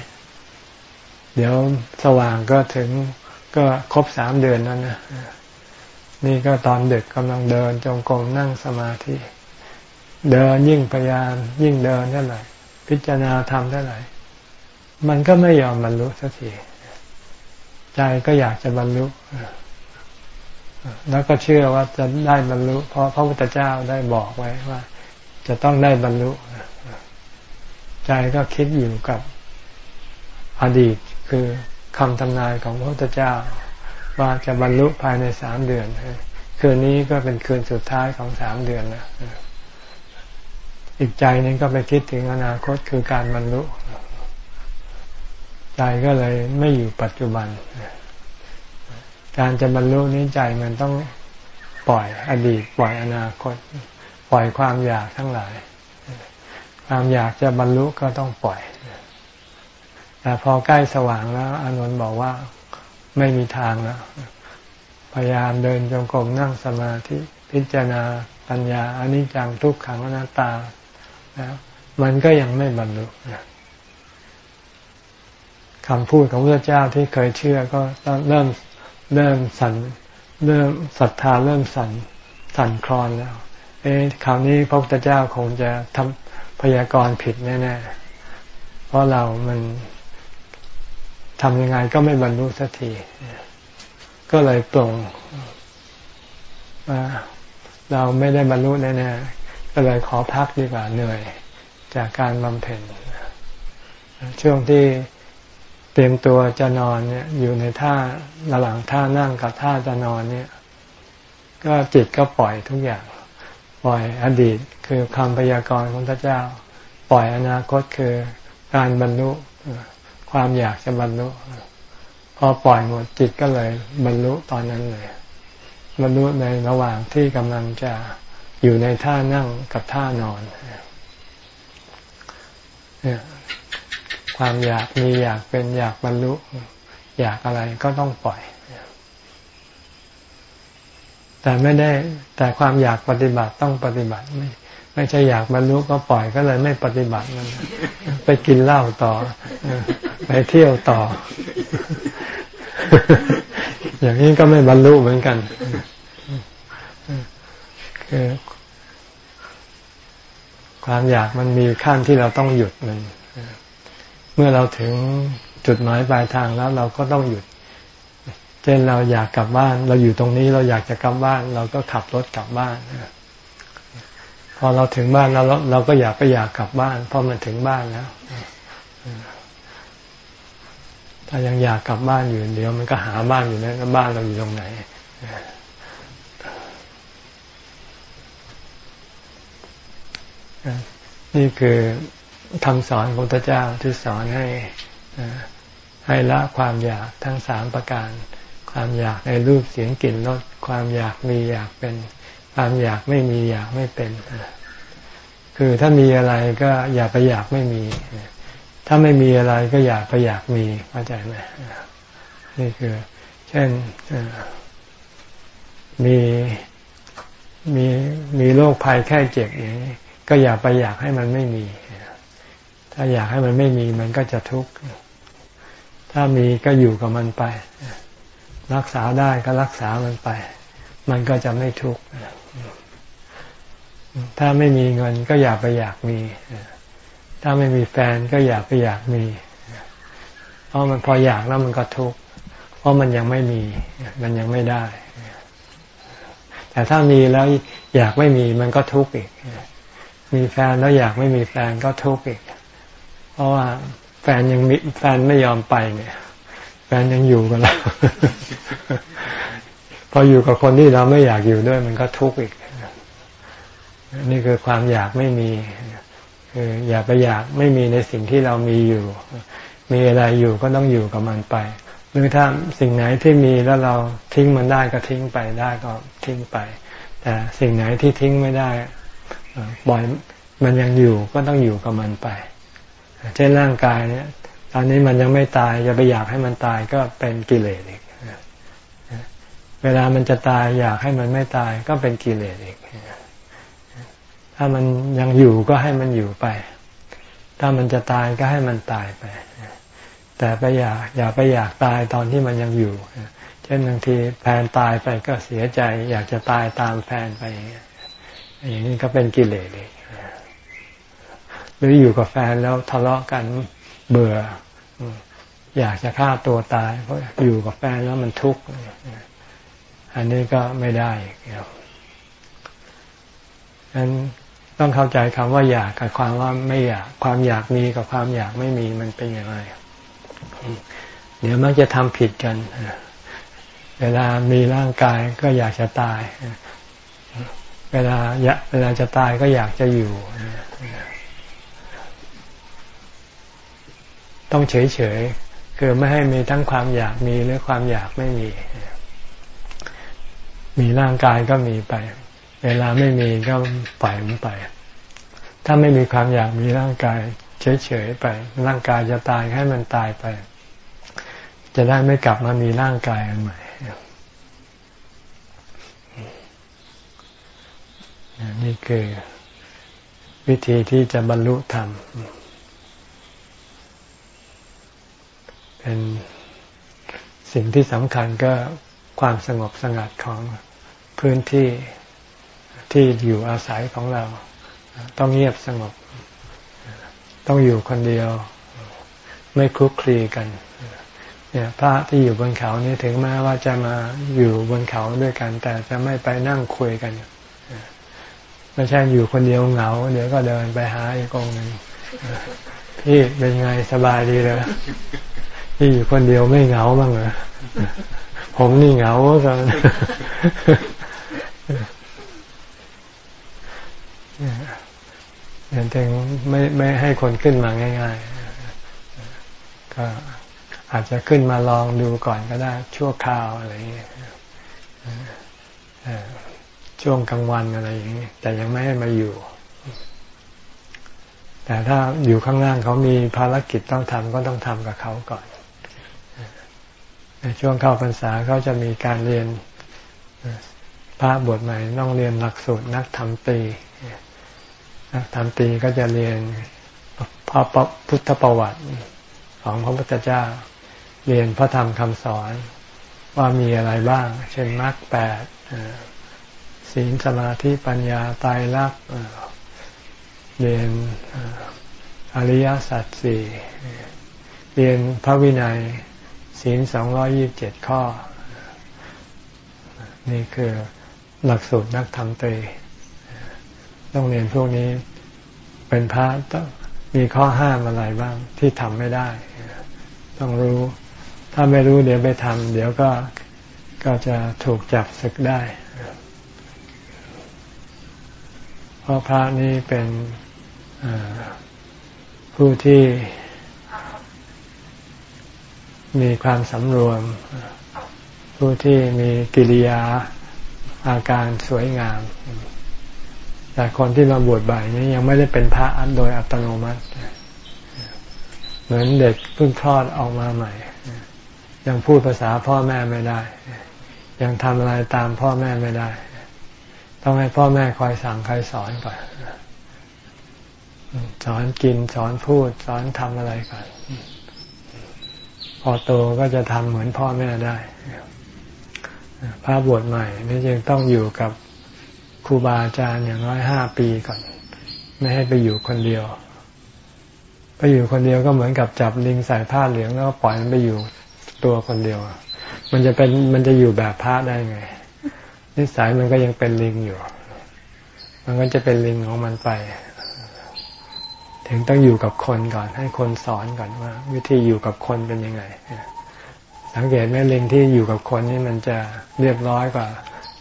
เดี๋ยวสว่างก็ถึงก็ครบสามเดือนนั้นนะนี่ก็ตอนเด็กกำลังเดินจงกรมนั่งสมาธิ เดินยิ่งพยายาม ยิ่งเดินเท่าไหร่พิจารณาทำเท่าไหร่มันก็ไม่ยอมบรรลุสักทีใจก็อยากจะบรรลุแล้วก็เชื่อว่าจะได้บรรลุ เพราะพระพุทธเจ้าได้บอกไว้ว่า จะต้องได้บรรลุใจก็คิดอยู่กับอดีตคือคำทำนายของพระพุทธเจ้า ว่าจะบรรลุภายในสามเดือนคืนนี้ก็เป็นคืนสุดท้ายของสามเดือนนะ อีกใจนึงก็ไปคิดถึงอนาคตคือการบรรลุใจก็เลยไม่อยู่ปัจจุบัน การจะบรรลุนี้ใจมันต้องปล่อยอดีต ปล่อยอนาคต ปล่อยความอยากทั้งหลาย ความอยากจะบรรลุก็ต้องปล่อย แต่พอใกล้สว่างแล้วอานนท์บอกว่าไม่มีทางแล้ว พยายามเดินจงกรมนั่งสมาธิพิจารณาปัญญาอนิจจังทุกขังอนัตตา มันก็ยังไม่บรรลุคำพูดของพระเจ้าที่เคยเชื่อก็เริ่มเริ่มสั่นเริ่มศรัทธาเริ่มสั่นสั่นคลอนแล้ว เอ๊ะคราวนี้พระพุทธเจ้าคงจะทำพยากรณ์ผิดแน่ๆ เพราะเรามันทำยังไงก็ไม่บรรลุสักที ก็เลยปรงว่าเราไม่ได้บรรลุแน่ๆ ก็เลยขอพักดีกว่าเหนื่อยจากการบำเพ็ญช่วงที่เตรียมตัวจะนอนเนี่ย อยู่ในท่าระหว่างท่านั่งกับท่าจะนอนเนี่ย ก็จิตก็ปล่อยทุกอย่างปปล่อยอดีตคือคำพยากรณ์ของพระเจ้า ปล่อยอนาคตคือการบรรลุความอยากจะบรรลุพอปล่อยหมดจิตก็เลยบรรลุตอนนั้นเลยบรรลุในระหว่างที่กำลังจะ อยู่ในท่านั่งกับท่านอนเนี่ยความอยากมีอยากเป็นอยากบรรลุ อยากอะไรก็ต้องปล่อย แต่ไม่ได้แต่ความอยากปฏิบัติต้องปฏิบัติไม่ไม่ใช่อยากบรรลุก็ปล่อยก็เลยไม่ปฏิบัติมันไปกินเหล้าต่อ ไปเที่ยวต่อ อย่างนี้ก็ไม่บรรลุเหมือนกัน คือความอยากมันมีขั้นที่เราต้องหยุดมัน เมื่อเราถึงจุดหมายปลายทางแล้วเราก็ต้องหยุด เช่นเราอยากกลับบ้าน เราอยู่ตรงนี้เราอยากจะกลับบ้าน เราก็ขับรถกลับบ้าน พอเราถึงบ้านเราเราก็อยากไปอยากกลับบ้าน เพราะมันถึงบ้านแล้ว ถ้ายังอยากกลับบ้านอยู่เดี๋ยวมันก็หาบ้านอยู่นะบ้านเราอยู่ตรงไหน นี่คือคำสอนของพระเจ้าที่สอนให้ให้ละความอยากทั้งสามประการ ความอยากในรูปเสียงกลิ่นรสความอยากมีอยากเป็น ความอยากไม่มีอยากไม่เป็น คือถ้ามีอะไรก็อย่าไปอยากไม่มี ถ้าไม่มีอะไรก็อยากไปอยากมีเข้าใจไหมนี่คือ เช่นมีมีมีโรคภัยแค่เจ็บอย่างนี้ ก็อย่าไปอยากให้มันไม่มี ถ้าอยากให้มันไม่มีมันก็จะทุกข์ ถ้ามีก็อยู่กับมันไป รักษาได้ก็รักษามันไป มันก็จะไม่ทุกข์ ถ้าไม่มีเงินก็อย่าไปอยากมี ถ้าไม่มีแฟนก็อย่าไปอยากมี เพราะมันพออยากแล้วมันก็ทุกข์ เพราะมันยังไม่มี มันยังไม่ได้ แต่ถ้ามีแล้วอยากไม่มีมันก็ทุกข์อีก มีแฟนแล้วอยากไม่มีแฟนก็ทุกข์อีก เพราะว่าแฟนยังมีแฟนไม่ยอมไปเนี่ย แฟนยังอยู่กับเราพออยู่กับคนที่เราไม่อยากอยู่ด้วย มันก็ทุกข์อีก นี่คือความอยากไม่มีคืออย่าไปอยากไม่มีในสิ่งที่เรามีอยู่ มีอะไรอยู่ก็ต้องอยู่กับมันไปหรือถ้าสิ่งไหนที่มีแล้วเราทิ้งมันได้ก็ทิ้งไปได้ก็ทิ้งไป แต่สิ่งไหนที่ทิ้งไม่ได้ ปล่อยมันยังอยู่ก็ต้องอยู่กับมันไป เช่นร่างกายเนี่ย ตอนนี้มันยังไม่ตายจะไปอยากให้มันตายก็เป็นกิเลสอีกเวลามันจะตายอยากให้มันไม่ตายก็เป็นกิเลสอีก ถ้ามันยังอยู่ก็ให้มันอยู่ไป ถ้ามันจะตายก็ให้มันตายไป แต่ไปอยากอย่าไปอยากตายตอนที่มันยังอยู่ เช่นบางทีแฟนตายไปก็เสียใจ อยากจะตายตามแฟนไป อย่างนี้ก็เป็นกิเลสเลยหรืออยู่กับแฟนแล้วทะเลาะกันเบื่อ อยากจะฆ่าตัวตาย เพราะอยู่กับแฟนแล้วมันทุกข์อันนี้ก็ไม่ได้ครับนั้นต้องเข้าใจคำว่าอยากกับความว่าไม่อยาก ความอยากมีกับความอยากไม่มีมันเป็นอย่างไรเดี๋ยวมักจะทำผิดกัน เวลามีร่างกายก็อยากจะตาย เวลาเวลาจะตายก็อยากจะอยู่ ต้องเฉยเฉยคือไม่ให้มีทั้งความอยากมีหรือความอยากไม่มี มีร่างกายก็มีไป เวลาไม่มีก็ปล่อยมันไป ถ้าไม่มีความอยากมีร่างกายเฉยๆไป ร่างกายจะตายให้มันตายไป จะได้ไม่กลับมามีร่างกายอันใหม่ นี่คือวิธีที่จะบรรลุธรรม เป็นสิ่งที่สำคัญก็ความสงบสงัดของพื้นที่ที่อยู่อาศัยของเรา ต้องเงียบสงบ ต้องอยู่คนเดียว ไม่คลุกคลีกันเนี่ยพระที่อยู่บนเขานี่ถึงแม้ว่าจะมาอยู่บนเขาด้วยกัน แต่จะไม่ไปนั่งคุยกัน ไม่ใช่อยู่คนเดียวเหงา เดี๋ยวก็เดินไปหาอีกองหนึ่งพี่เป็นไงสบายดีเลยพี่อยู่คนเดียวไม่เหงาบ้างเหรอผมนี่เหงากันอย่างถึงไม่ไม่ให้คนขึ้นมาง่าย ๆ ก็อาจจะขึ้นมาลองดูก่อนก็ได้ชั่วคราวอะไรอย่างเงี้ย ช่วงกลางวันอะไรอย่างนี้แต่ยังไม่ให้มาอยู่ แต่ถ้าอยู่ข้างล่างเขามีภารกิจต้องทำก็ต้องทำกับเขาก่อน ในช่วงเข้าพรรษาเขาจะมีการเรียนพระบวชใหม่ต้องเรียนหลักสูตรนักธรรมตี นักธรรมตีก็จะเรียนพระพุทธประวัติของพระพุทธเจ้า เรียนพระธรรมคำสอนว่ามีอะไรบ้าง เช่นมรรคแปด ศีลสมาธิปัญญาตายรักเรียนอริยสัจสี่เรียนพระวินัยศีลสองร้อยี่บเจ็ดข้อ นี่คือหลักสูตรนักธรรมตรีต้องเรียนพวกนี้เป็นพระต้องมีข้อห้ามอะไรบ้างที่ทำไม่ได้ ต้องรู้ถ้าไม่รู้เดี๋ยวไปทำเดี๋ยวก็ก็จะถูกจับศึกได้ เพราะพระนี้เป็นผู้ที่มีความสำรวม ผู้ที่มีกิริยาอาการสวยงาม แต่คนที่มาบวชบ่ายนี้ยังไม่ได้เป็นพระโดยอัตโนมัติ เหมือนเด็กเพิ่งคลอดออกมาใหม่ ยังพูดภาษาพ่อแม่ไม่ได้ ยังทำอะไรตามพ่อแม่ไม่ได้ ต้องให้พ่อแม่คอยสั่งคอยสอนก่อนสอนกินสอนพูด สอนทำอะไรก่อนพอโตก็จะทำเหมือนพ่อแม่ได้พระบวชใหม่นี่จึงต้องอยู่กับครูบาอาจารย์อย่างน้อยห้าปีก่อน ไม่ให้ไปอยู่คนเดียว ไปอยู่คนเดียวก็เหมือนกับจับลิงใส่ผ้าเหลืองแล้วปล่อยมันไปอยู่ตัวคนเดียว มันจะเป็นมันจะอยู่แบบพระได้ไง นิสัยมันก็ยังเป็นลิงอยู่ มันก็จะเป็นลิงของมันไป ถึงต้องอยู่กับคนก่อน ให้คนสอนก่อนว่า วิธีอยู่กับคนเป็นยังไง สังเกตไหมลิงที่อยู่กับคนนี่มันจะเรียบร้อยกว่า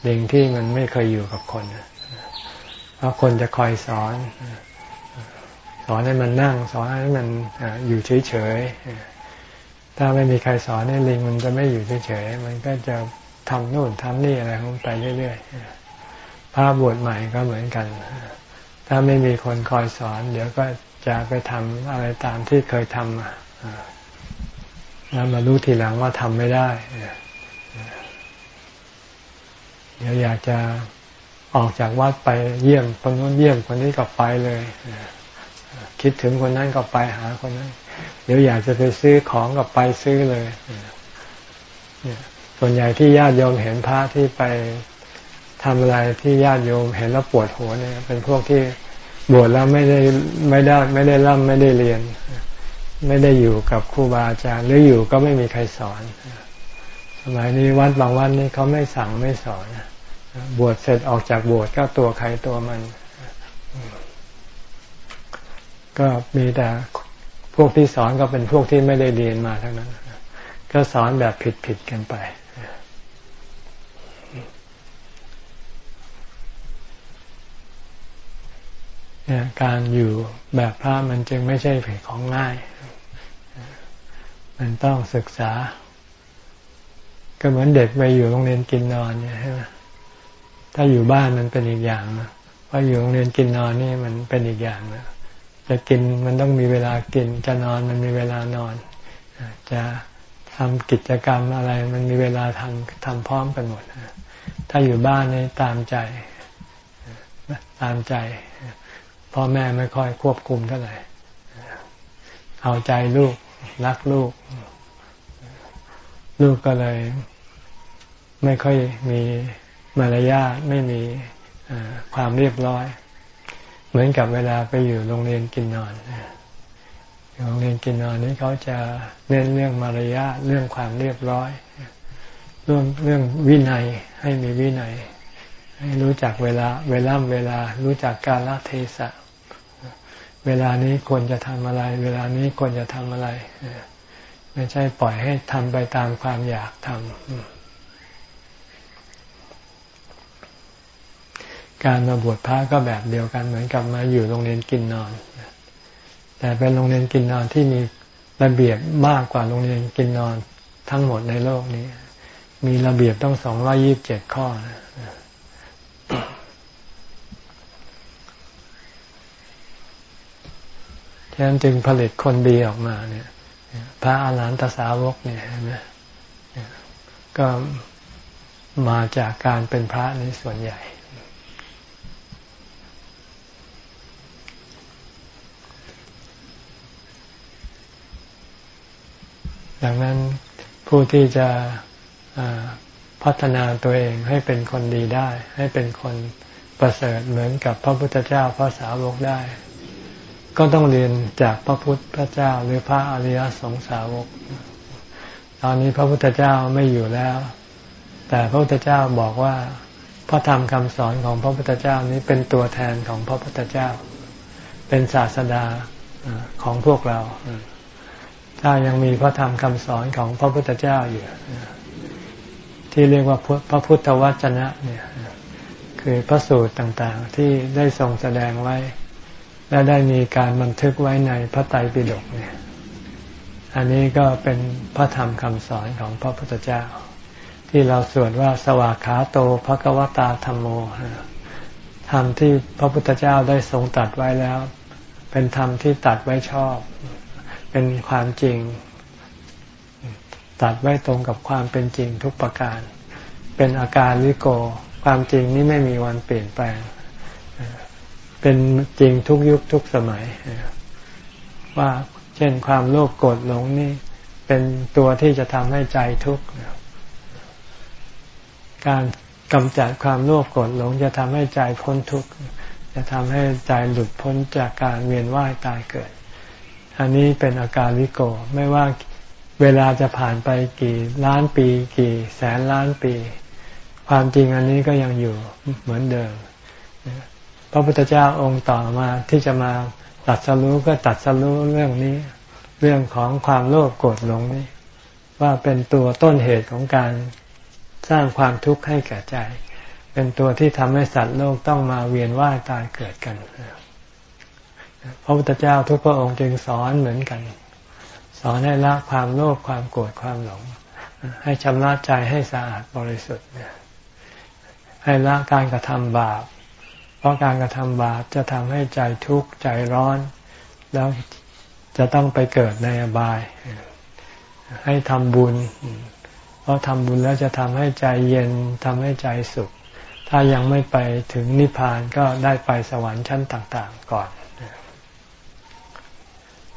ลิงที่มันไม่เคยอยู่กับคนเพราะคนจะคอยสอน สอนให้มันนั่ง สอนให้มันอยู่เฉยๆถ้าไม่มีใครสอนให้ลิงมันจะไม่อยู่เฉยๆ มันก็จะ ทำนู่นทำนี่อะไรของไปเรื่อยๆพระบวชใหม่ก็เหมือนกัน ถ้าไม่มีคนคอยสอน เดี๋ยวก็จะไปทำอะไรตามที่เคยทำมาแล้วมารู้ทีหลังว่าทำไม่ได้ เดี๋ยวอยากจะออกจากวัดไปเยี่ยมคนนู้นเยี่ยมคนนี้ก็ไปเลย คิดถึงคนนั้นก็ไปหาคนนั้น เดี๋ยวอยากจะไปซื้อของก็ไปซื้อเลย ส่วนใหญ่ที่ญาติโยมเห็นพระที่ไปทำอะไรที่ญาติโยมเห็นแล้วปวดหัวเนี่ย เป็นพวกที่บวชแล้วไม่ได้ไม่ได้ไม่ได้ร่ำไม่ได้เรียน ไม่ได้อยู่กับครูบาอาจารย์หรืออยู่ก็ไม่มีใครสอน สมัยนี้วัดบางวันนี่เขาไม่สั่งไม่สอนบวชเสร็จออกจากบวชก็ตัวใครตัวมัน ก็มีแต่พวกที่สอนก็เป็นพวกที่ไม่ได้เรียนมาทั้งนั้น ก็สอนแบบผิดๆกันไปเนี่ย การอยู่แบบพระมันจึงไม่ใช่เผยของง่าย มันต้องศึกษา ก็เหมือนเด็กไปอยู่โรงเรียนกินนอนเนี่ยใช่ไหมถ้าอยู่บ้านมันเป็นอีกอย่างนะพออยู่โรงเรียนกินนอนนี่มันเป็นอีกอย่างนะจะกินมันต้องมีเวลากิน จะนอนมันมีเวลานอน จะทำกิจกรรมอะไร มันมีเวลาทำทำพร้อมกันหมดถ้าอยู่บ้านนี่ตามใจ ตามใจ พ่อแม่ไม่ค่อยควบคุมเท่าไหร่เอาใจลูกรักลูก ลูกก็เลย ไม่ค่อยมีมารยาทไม่มีความเรียบร้อย เหมือนกับเวลาไปอยู่โรงเรียนกินนอนโรงเรียนกินนอนนี้เขาจะเน้นเรื่องมารยาทเรื่องความเรียบร้อย เรื่องเรื่องวินัยให้มีวินัย ให้รู้จักเวลาเวลาเวลา รู้จักการละเทศะ เวลานี้ควรจะทำอะไร เวลานี้ควรจะทำอะไร ไม่ใช่ปล่อยให้ทำไปตามความอยากทำการมาบวชพระก็แบบเดียวกัน เหมือนกับมาอยู่โรงเรียนกินนอน แต่เป็นโรงเรียนกินนอนที่มีระเบียบมากกว่าโรงเรียนกินนอนทั้งหมดในโลกนี้ มีระเบียบต้องสองร้อยี่บเจ็ดข้อนะ ฉะนั้นจึงผลิตคนดีออกมาเนี่ย พระอาหารหันตสาวกเนี่ยนะก็มาจากการเป็นพระในส่วนใหญ่ ดังนั้นผู้ที่จะพัฒนาตัวเองให้เป็นคนดีได้ ให้เป็นคนประเสริฐเหมือนกับพระพุทธเจ้าพระสาวกได้ ก็ต้องเรียนจากพระพุทธพระเจ้าหรือพระอริยสงสาวก ตอนนี้พระพุทธเจ้าไม่อยู่แล้ว แต่พระพุทธเจ้าบอกว่าพระธรรมคำสอนของพระพุทธเจ้านี้เป็นตัวแทนของพระพุทธเจ้า เป็นศาสดาของพวกเรา ถ้ายังมีพระธรรมคำสอนของพระพุทธเจ้าอยู่ที่เรียกว่าพระพุทธวจนะเนี่ยคือพระสูตรต่างๆ ที่ได้ทรงแสดงไว้ และได้มีการบันทึกไว้ในพระไตรปิฎกเนี่ย อันนี้ก็เป็นพระธรรมคำสอนของพระพุทธเจ้า ที่เราสวดว่าสวากขาโตภะกวตาธรรมโมธรรมที่พระพุทธเจ้าได้ทรงตัดไว้แล้ว เป็นธรรมที่ตัดไว้ชอบ เป็นความจริง ตัดไว้ตรงกับความเป็นจริงทุกประการ เป็นอาการลิโก ความจริงนี้ไม่มีวันเปลี่ยนแปลง เป็นจริงทุกยุคทุกสมัย ว่าเช่นความโลภโกรธหลงนี่เป็นตัวที่จะทำให้ใจทุกข์การกำจัดความโลภโกรธหลง จะทำให้ใจพ้นทุกข์จะทำให้ใจหลุดพ้นจากการเวียนว่ายตายเกิด อันนี้เป็นอาการวิโกไม่ว่าเวลาจะผ่านไปกี่ล้านปี กี่แสนล้านปี ความจริงอันนี้ก็ยังอยู่เหมือนเดิม ระพุทธเจ้าองค์ต่อมาที่จะมาตัดสรู้ก็ตัดสรู้เรื่องนี้ เรื่องของความโลภโกรธหลงนี้ว่าเป็นตัวต้นเหตุของการสร้างความทุกข์ให้แก่ใจ เป็นตัวที่ทำให้สัตว์โลกต้องมาเวียนว่ายตายเกิดกันพระพุทธเจ้าทุกพระองค์จึงสอนเหมือนกัน สอนให้ละความโลภความโกรธความหลง ให้ชำระใจให้สะอาดบริสุทธิ์ให้ละการกระทำบาป ราะการกระทำบาปจะทำให้ใจทุกข์ใจร้อน แล้วจะต้องไปเกิดในอบาย ให้ทำบุญ เพราะทำบุญแล้วจะทำให้ใจเย็นทำให้ใจสุข ถ้ายังไม่ไปถึงนิพพานก็ได้ไปสวรรค์ชั้นต่าง ๆ ก่อน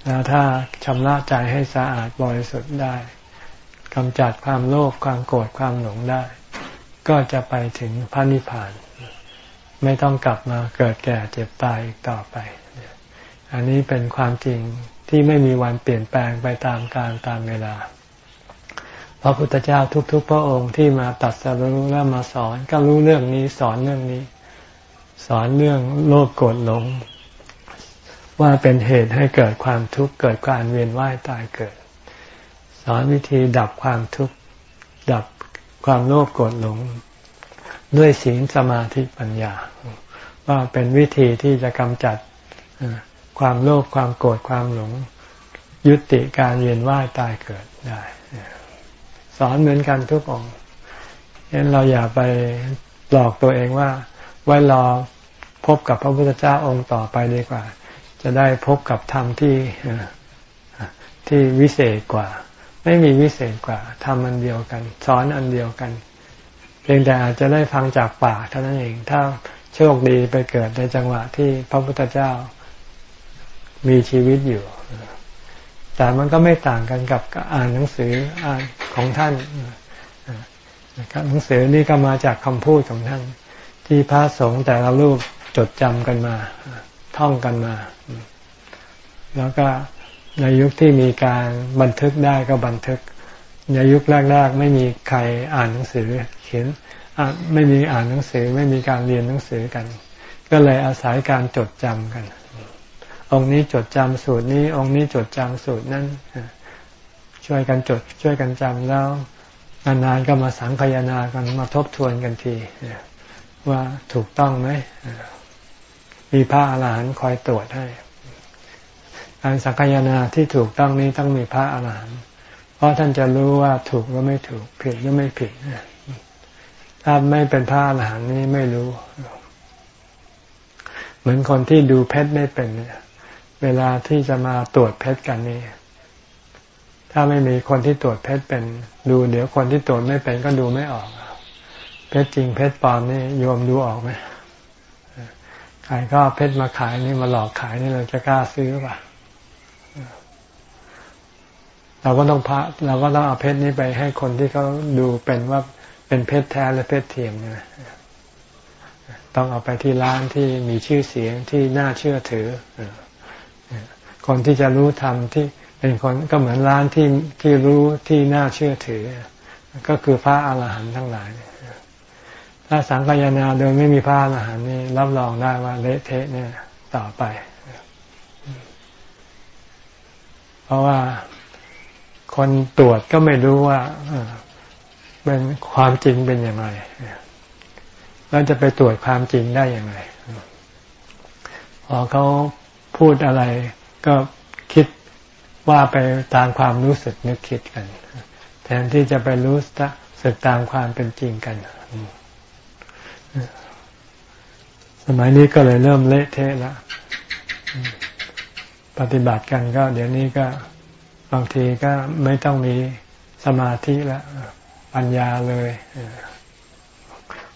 แล้วถ้าชำระใจให้สะอาดบริสุทธิ์ได้กำจัดความโลภความโกรธความหลงได้ ก็จะไปถึงพระนิพพาน ไม่ต้องกลับมาเกิดแก่เจ็บตายอีกต่อไป อันนี้เป็นความจริงที่ไม่มีวันเปลี่ยนแปลงไปตามการตามเวลา พระพุทธเจ้าทุก ๆ พระองค์ที่มาตัดสรู้แล้วมาสอนก็รู้เรื่องนี้สอนเรื่องนี้ สอนเรื่องโลภโกรธหลง ว่าเป็นเหตุให้เกิดความทุกข์เกิดการเวียนว่ายตายเกิด สอนวิธีดับความทุกข์ดับความโลภโกรธหลง ด้วยศีลสมาธิปัญญา ว่าเป็นวิธีที่จะกำจัดความโลภความโกรธความหลง ยุติการเวียนว่ายตายเกิดได้สอนเหมือนกันทุกองค์ฉะนั้นเราอย่าไปหลอกตัวเองว่า ไว้รอพบกับพระพุทธเจ้าองค์ต่อไปดีกว่า จะได้พบกับธรรมที่ที่วิเศษกว่า ไม่มีวิเศษกว่าทำอันเดียวกัน สอนอันเดียวกัน พียงแต่อาจจะได้ฟังจากปากเท่านั้นเอง ถ้าโชคดีไปเกิดในจังหวะที่พระพุทธเจ้ามีชีวิตอยู่ แต่มันก็ไม่ต่างกันกับอ่านหนังสืออ่านของท่านหนังสือนี่ก็มาจากคำพูดของท่าน ที่พระสงฆ์แต่ละรูปจดจำกันมา ท่องกันมา แล้วก็ในยุคที่มีการบันทึกได้ก็บันทึก ในยุคแรกๆไม่มีใครอ่านหนังสือเขียนไม่มีอ่านหนังสือไม่มีการเรียนหนังสือกัน ก็เลยอาศัยการจดจำกัน องค์นี้จดจำสูตรนี้ องค์นี้จดจำสูตรนั้นช่วยกันจดช่วยกันจำแล้วนานๆก็มาสังคยนากันมาทบทวนกันทีว่าถูกต้องไหมมีพระอาหารหันต์คอยตรวจให้การสังคายนาที่ถูกต้องนี้ต้องมีพระอาหารหันต์ เพราะท่านจะรู้ว่าถูกหรือไม่ถูก ผิดหรือไม่ผิดถ้าไม่เป็นพระอาหารหันต์นี้ไม่รู้ เหมือนคนที่ดูเพชรไม่เป็นเวลาที่จะมาตรวจเพชรกันนี่ถ้าไม่มีคนที่ตรวจเพชรเป็น ดูเดี๋ยวคนที่ตรวจไม่เป็นก็ดูไม่ออกเพชรจริงเพชรปลอมนี่โยมดูออกไหมใครก็เพชรมาขายนี่มาหลอกขายนี่เราจะกล้าซื้อป่ะ เราก็ต้องพระเราก็ต้องเอาเพชรนี้ไปให้คนที่เขาดูเป็นว่าเป็นเพชรแท้และเพชรเทียมเนี่ยต้องเอาไปที่ร้านที่มีชื่อเสียงที่น่าเชื่อถือคนที่จะรู้ทำที่เป็นคนก็เหมือนร้านที่ที่รู้ที่น่าเชื่อถือ ก็คือพระอาหารหันต์ทั้งหลายถ้าสังกายนาโดยไม่มีพระอาหารหันต์นี่รับรองได้ว่าเละเทะเนี่ยต่อไป เพราะว่า คนตรวจก็ไม่รู้ว่าเป็นความจริงเป็นอย่างไรแล้วจะไปตรวจความจริงได้อย่างไรพอเขาพูดอะไร ก็คิดว่าไปตามความรู้สึกนึกคิดกัน แทนที่จะไปรู้สึกตามความเป็นจริงกัน สมัยนี้ก็เลยเริ่มเละเทะล้วปฏิบัติกันก็ เดี๋ยวนี้ก็ บางทีก็ไม่ต้องมีสมาธิแล้วปัญญาเลย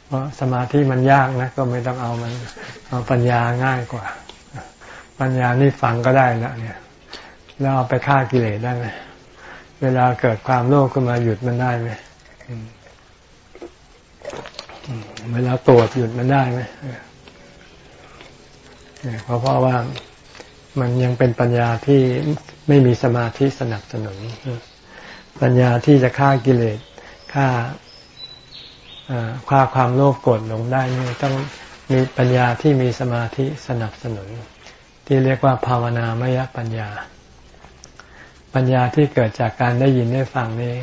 เพราะสมาธิมันยากนะ ก็ไม่ต้องเอามันเอาปัญญาง่ายกว่า ปัญญานี่ฟังก็ได้แล้วเนี่ย แล้วเอาไปฆ่ากิเลสได้ไหมเวลาเกิดความโลภขึ้นมาหยุดมันได้ไหมเวลาโกรธหยุดมันได้ไหมเพราะเพราะว่า มันยังเป็นปัญญาที่ไม่มีสมาธิสนับสนุน ปัญญาที่จะฆ่ากิเลสฆ่าฆ่าความโลภโกรธหลงได้นี่ต้องมีปัญญาที่มีสมาธิสนับสนุน ที่เรียกว่าภาวนามยปัญญา ปัญญาที่เกิดจากการได้ยินได้ฟังนี้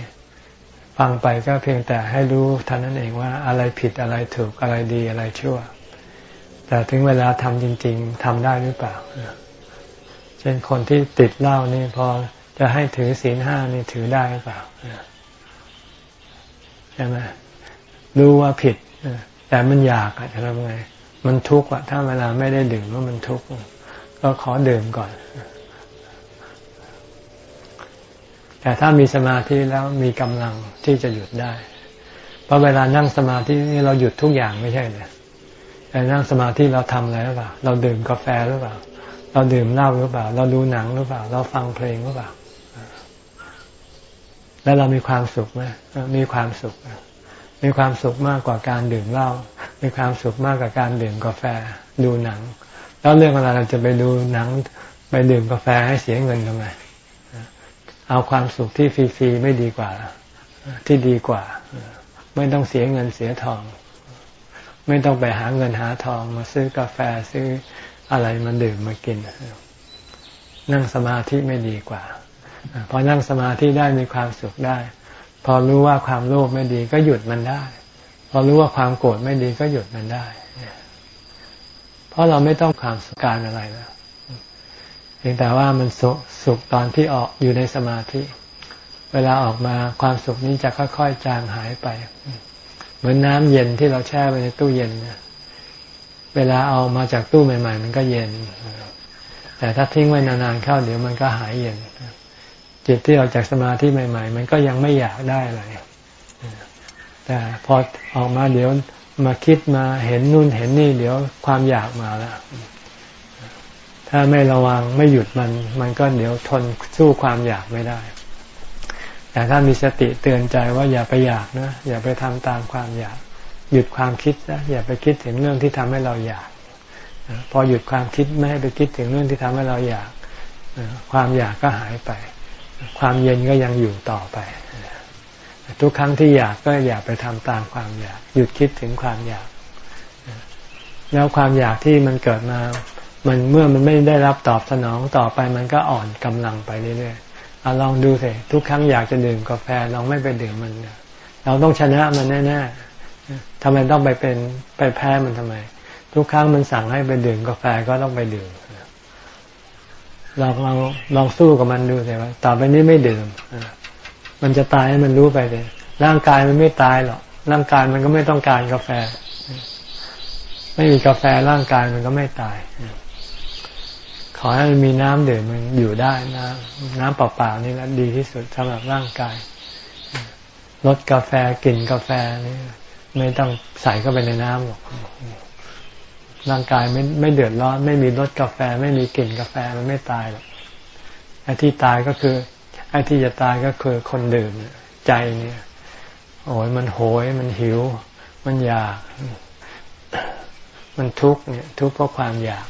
ฟังไปก็เพียงแต่ให้รู้ท่านั้นเองว่าอะไรผิดอะไรถูกอะไรดีอะไรชั่ว แต่ถึงเวลาทำจริง ๆทำได้หรือเปล่า เช่นคนที่ติดเหล้านี่พอจะให้ถือศีลห้านี่ถือได้หรือเปล่าใช่ไหมรู้ว่าผิดแต่มันอยากอะจะทำไงมันทุกข์อะถ้าเวลาไม่ได้ดื่มว่ามันทุกข์ก็ขอดื่มก่อน แต่ถ้ามีสมาธิแล้วมีกำลังที่จะหยุดได้ เพราะเวลานั่งสมาธินี่เราหยุดทุกอย่างไม่ใช่เลยแต่นั่งสมาธิเราทำอะไรหรือเปล่า เราดื่มกาแฟหรือเปล่า เราดื่มเหล้าหรือเปล่า เราดูหนังหรือเปล่า เราฟังเพลงหรือเปล่า แล้วเรามีความสุขไหมมีความสุข มีความสุขมากกว่าการดื่มเหล้า มีความสุขมากกว่าการดื่มกาแฟ ดูหนัง แล้วเรื่องอะไรเราจะไปดูหนัง ไปดื่มกาแฟให้เสียเงินทำไม เอาความสุขที่ฟรีๆไม่ดีกว่า ที่ดีกว่า ไม่ต้องเสียเงินเสียทอง ไม่ต้องไปหาเงินหาทองมาซื้อกาแฟซื้อ อะไรมันดื่มมากิน นั่งสมาธิไม่ดีกว่าพอนั่งสมาธิได้มีความสุขได้ พอรู้ว่าความโลภไม่ดีก็หยุดมันได้ พอรู้ว่าความโกรธไม่ดีก็หยุดมันได้ เพราะเราไม่ต้องความสุขการอะไรแล้วเพียงแต่ว่ามันสุขสุขตอนที่ออกอยู่ในสมาธิ เวลาออกมาความสุขนี้จะค่อยๆจางหายไป เหมือนน้ำเย็นที่เราแช่ไว้ในตู้เย็นเนี่ย เวลาเอามาจากตู้ใหม่ ๆ มันก็เย็น แต่ถ้าทิ้งไว้นานๆเข้าเดี๋ยวมันก็หายเย็น จิตที่ออกจากสมาธิใหม่ ๆ มันก็ยังไม่อยากได้อะไร แต่พอออกมาเดี๋ยวมาคิดมาเห็นนู่นเห็นนี่ เดี๋ยวความอยากมาแล้ว ถ้าไม่ระวังไม่หยุดมัน มันก็เดี๋ยวทนสู้ความอยากไม่ได้ แต่ถ้ามีสติเตือนใจว่าอย่าไปอยากนะ อย่าไปทำตามความอยาก หยุดความคิดนะอย่าไปคิดถึงเรื่องที่ทำให้เราอยาก พอหยุดความคิดไม่ให้ไปคิดถึงเรื่องที่ทำให้เราอยาก ความอยากก็หายไป ความเย็นก็ยังอยู่ต่อไป ทุกครั้งที่อยากก็อย่าไปทำตามความอยาก หยุดคิดถึงความอยาก แล้วความอยากที่มันเกิดมามันเมื่อมันไม่ได้รับตอบสนองต่อไปมันก็อ่อนกำลังไปเรื่อยๆอลองดูสิทุกครั้งอยากจะดื่มกาแฟลองไม่ไปดื่มมัน เราต้องชนะมันแน่ๆ ทำไมต้องไปเป็นไปแพ้มันทำไม ทุกครั้งมันสั่งให้ไปดื่มกาแฟก็ต้องไปดื่มลองลองลองสู้กับมันดูสิว่าต่อไปนี้ไม่ดื่มมันจะตายให้มันรู้ไปเลยร่างกายมันไม่ตายหรอกร่างกายมันก็ไม่ต้องการกาแฟ ไม่มีกาแฟร่างกายมันก็ไม่ตายขอให้มันมีน้ำดื่มมันอยู่ได้น้ำน้ำเปล่าๆนี่แหละดีที่สุดสำหรับร่างกายลดกาแฟกลิ่นกาแฟนี่ ไม่ต้องใส่เข้าไปในน้ำหรอกร่างกายไม่ไม่เดือดร้อน ไม่มีรสกาแฟ ไม่มีกลิ่นกาแฟมันไม่ตายหรอกไอ้ที่ตายก็คือไอ้ที่จะตายก็คือคนดื่มใจเนี่ย โอ้ยมันโหยมันหิว มันอยาก มันทุกข์เนี่ย ทุกข์เพราะความอยาก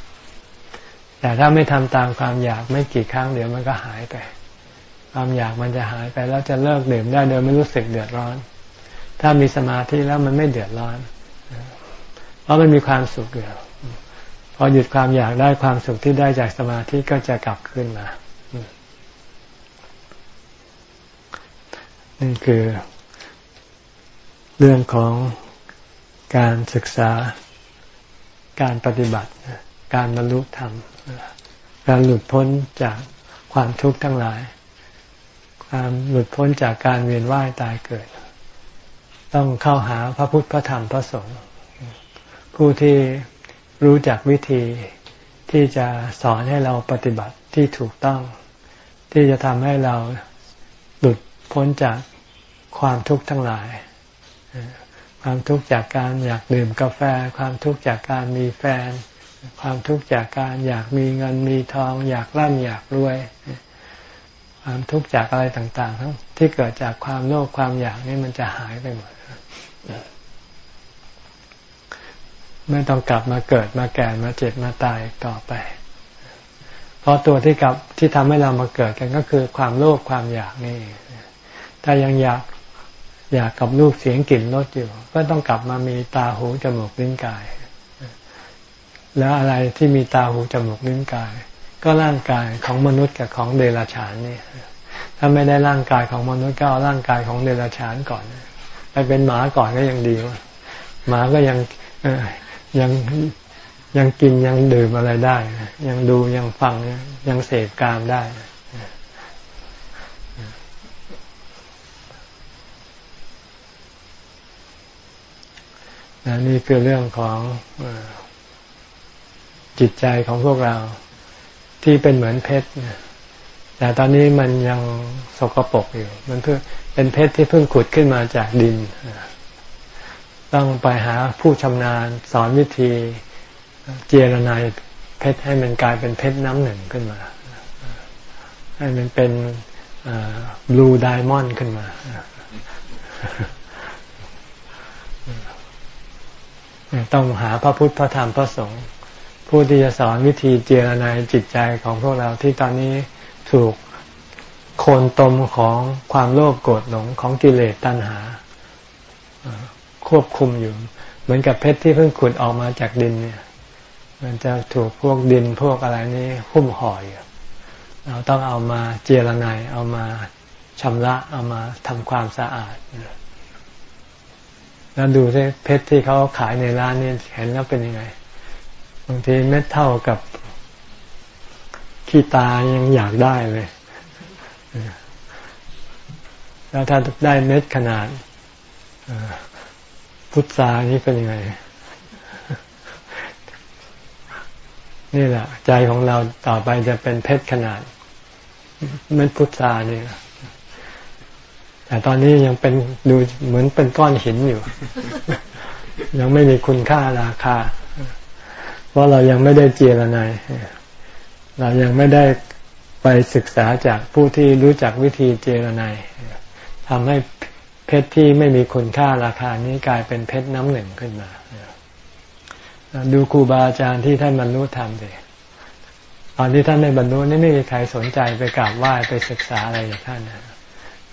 แต่ถ้าไม่ทำตามความอยากไม่กี่ครั้งเดี๋ยวมันก็หายไป ความอยากมันจะหายไปแล้วจะเลิกดื่มได้โดยไม่รู้สึกเดือดร้อน ถ้ามีสมาธิแล้วมันไม่เดือดร้อน เพราะมันมีความสุขอยู่พอหยุดความอยากได้ความสุขที่ได้จากสมาธิก็จะกลับขึ้นมา นี่คือ เรื่องของการศึกษา การปฏิบัติ การบรรลุธรรม การหลุดพ้นจากความทุกข์ทั้งหลาย ความหลุดพ้นจากการเวียนว่ายตายเกิด ต้องเข้าหาพระพุทธพระธรรมพระสงฆ์ผู้ที่รู้จักวิธีที่จะสอนให้เราปฏิบัติที่ถูกต้อง ที่จะทำให้เราหลุดพ้นจากความทุกข์ทั้งหลาย ความทุกข์จากการอยากดื่มกาแฟ ความทุกข์จากการมีแฟน ความทุกข์จากการอยากมีเงินมีทอง อยากร่ำอยากรวย ความทุกข์จากอะไรต่างๆทั้งที่เกิดจากความโลภความอยากนี่มันจะหายไปหมด ไม่ต้องกลับมาเกิดมาแก่มาเจ็บมาตายต่อไป เพราะตัวที่กับที่ทำให้เรามาเกิดกันก็คือความโลภความอยากนี่ ถ้ายังอยากอยากกับลูกเสียงกลิ่นรสอยู่ ก็ต้องกลับมามีตาหูจมูกลิ้นกาย แล้วอะไรที่มีตาหูจมูกลิ้นกาย ก็ร่างกายของมนุษย์กับของเดรัจฉานนี่ถ้าไม่ได้ร่างกายของมนุษย์ก็เอาร่างกายของเดรัจฉานก่อน ไปเป็นหมาก่อนก็ยังดีหมาก็ยังยังยังกินยังดื่มอะไรได้ ยังดูยังฟังยังเสพกามได้นี่คือเรื่องของจิตใจของพวกเราที่เป็นเหมือนเพชร แต่ตอนนี้มันยังสกปรกอยู่ มันเพื่อเป็นเพชรที่เพิ่งขุดขึ้นมาจากดิน ต้องไปหาผู้ชำนาญสอนวิธีเจรนายเพชรให้มันกลายเป็นเพชรน้ำหนึ่งขึ้นมา ให้มันเป็นบลูไดมอนด์ขึ้นมาต้องหาพระพุทธพระธรรมพระสงฆ์ผู้ที่จะสอนวิธีเจรนายจิตใจของพวกเราที่ตอนนี้ ถูกโคนตมของความโลภโกรธหลงของกิเลสตัณหา ควบคุมอยู่ เหมือนกับเพชรที่เพิ่งขุดออกมาจากดินเนี่ย มันจะถูกพวกดินพวกอะไรนี้หุ้มห่ออยู่เราต้องเอามาเจรนายเอามาชำระเอามาทำความสะอาดแล้วดูสิเพชรที่เขาขายในร้านนี่เห็นแล้วเป็นยังไงบางทีเม็ดเท่ากับ ขี้ตายังอยากได้เลย แล้วถ้าได้เม็ดขนาดพุทรานี่เป็นยังไง นี่แหละ ใจของเราต่อไปจะเป็นเพชรขนาด เม็ดพุทรานี่แต่ตอนนี้ยังเป็นดูเหมือนเป็นก้อนหินอยู่ ยังไม่มีคุณค่าราคา เพราะเรายังไม่ได้เจรนาย เรายังไม่ได้ไปศึกษาจากผู้ที่รู้จักวิธีเจรไนทำให้เพชรที่ไม่มีคุณค่าราคานี้กลายเป็นเพชรน้ำหนึ่งขึ้นมา ดูครูบาอาจารย์ที่ท่านบรรลุธรรมเลยตอนที่ท่านได้บรรลุนี่ไม่มีใครสนใจไปกราบไหว้ไปศึกษาอะไรอย่างท่านนะ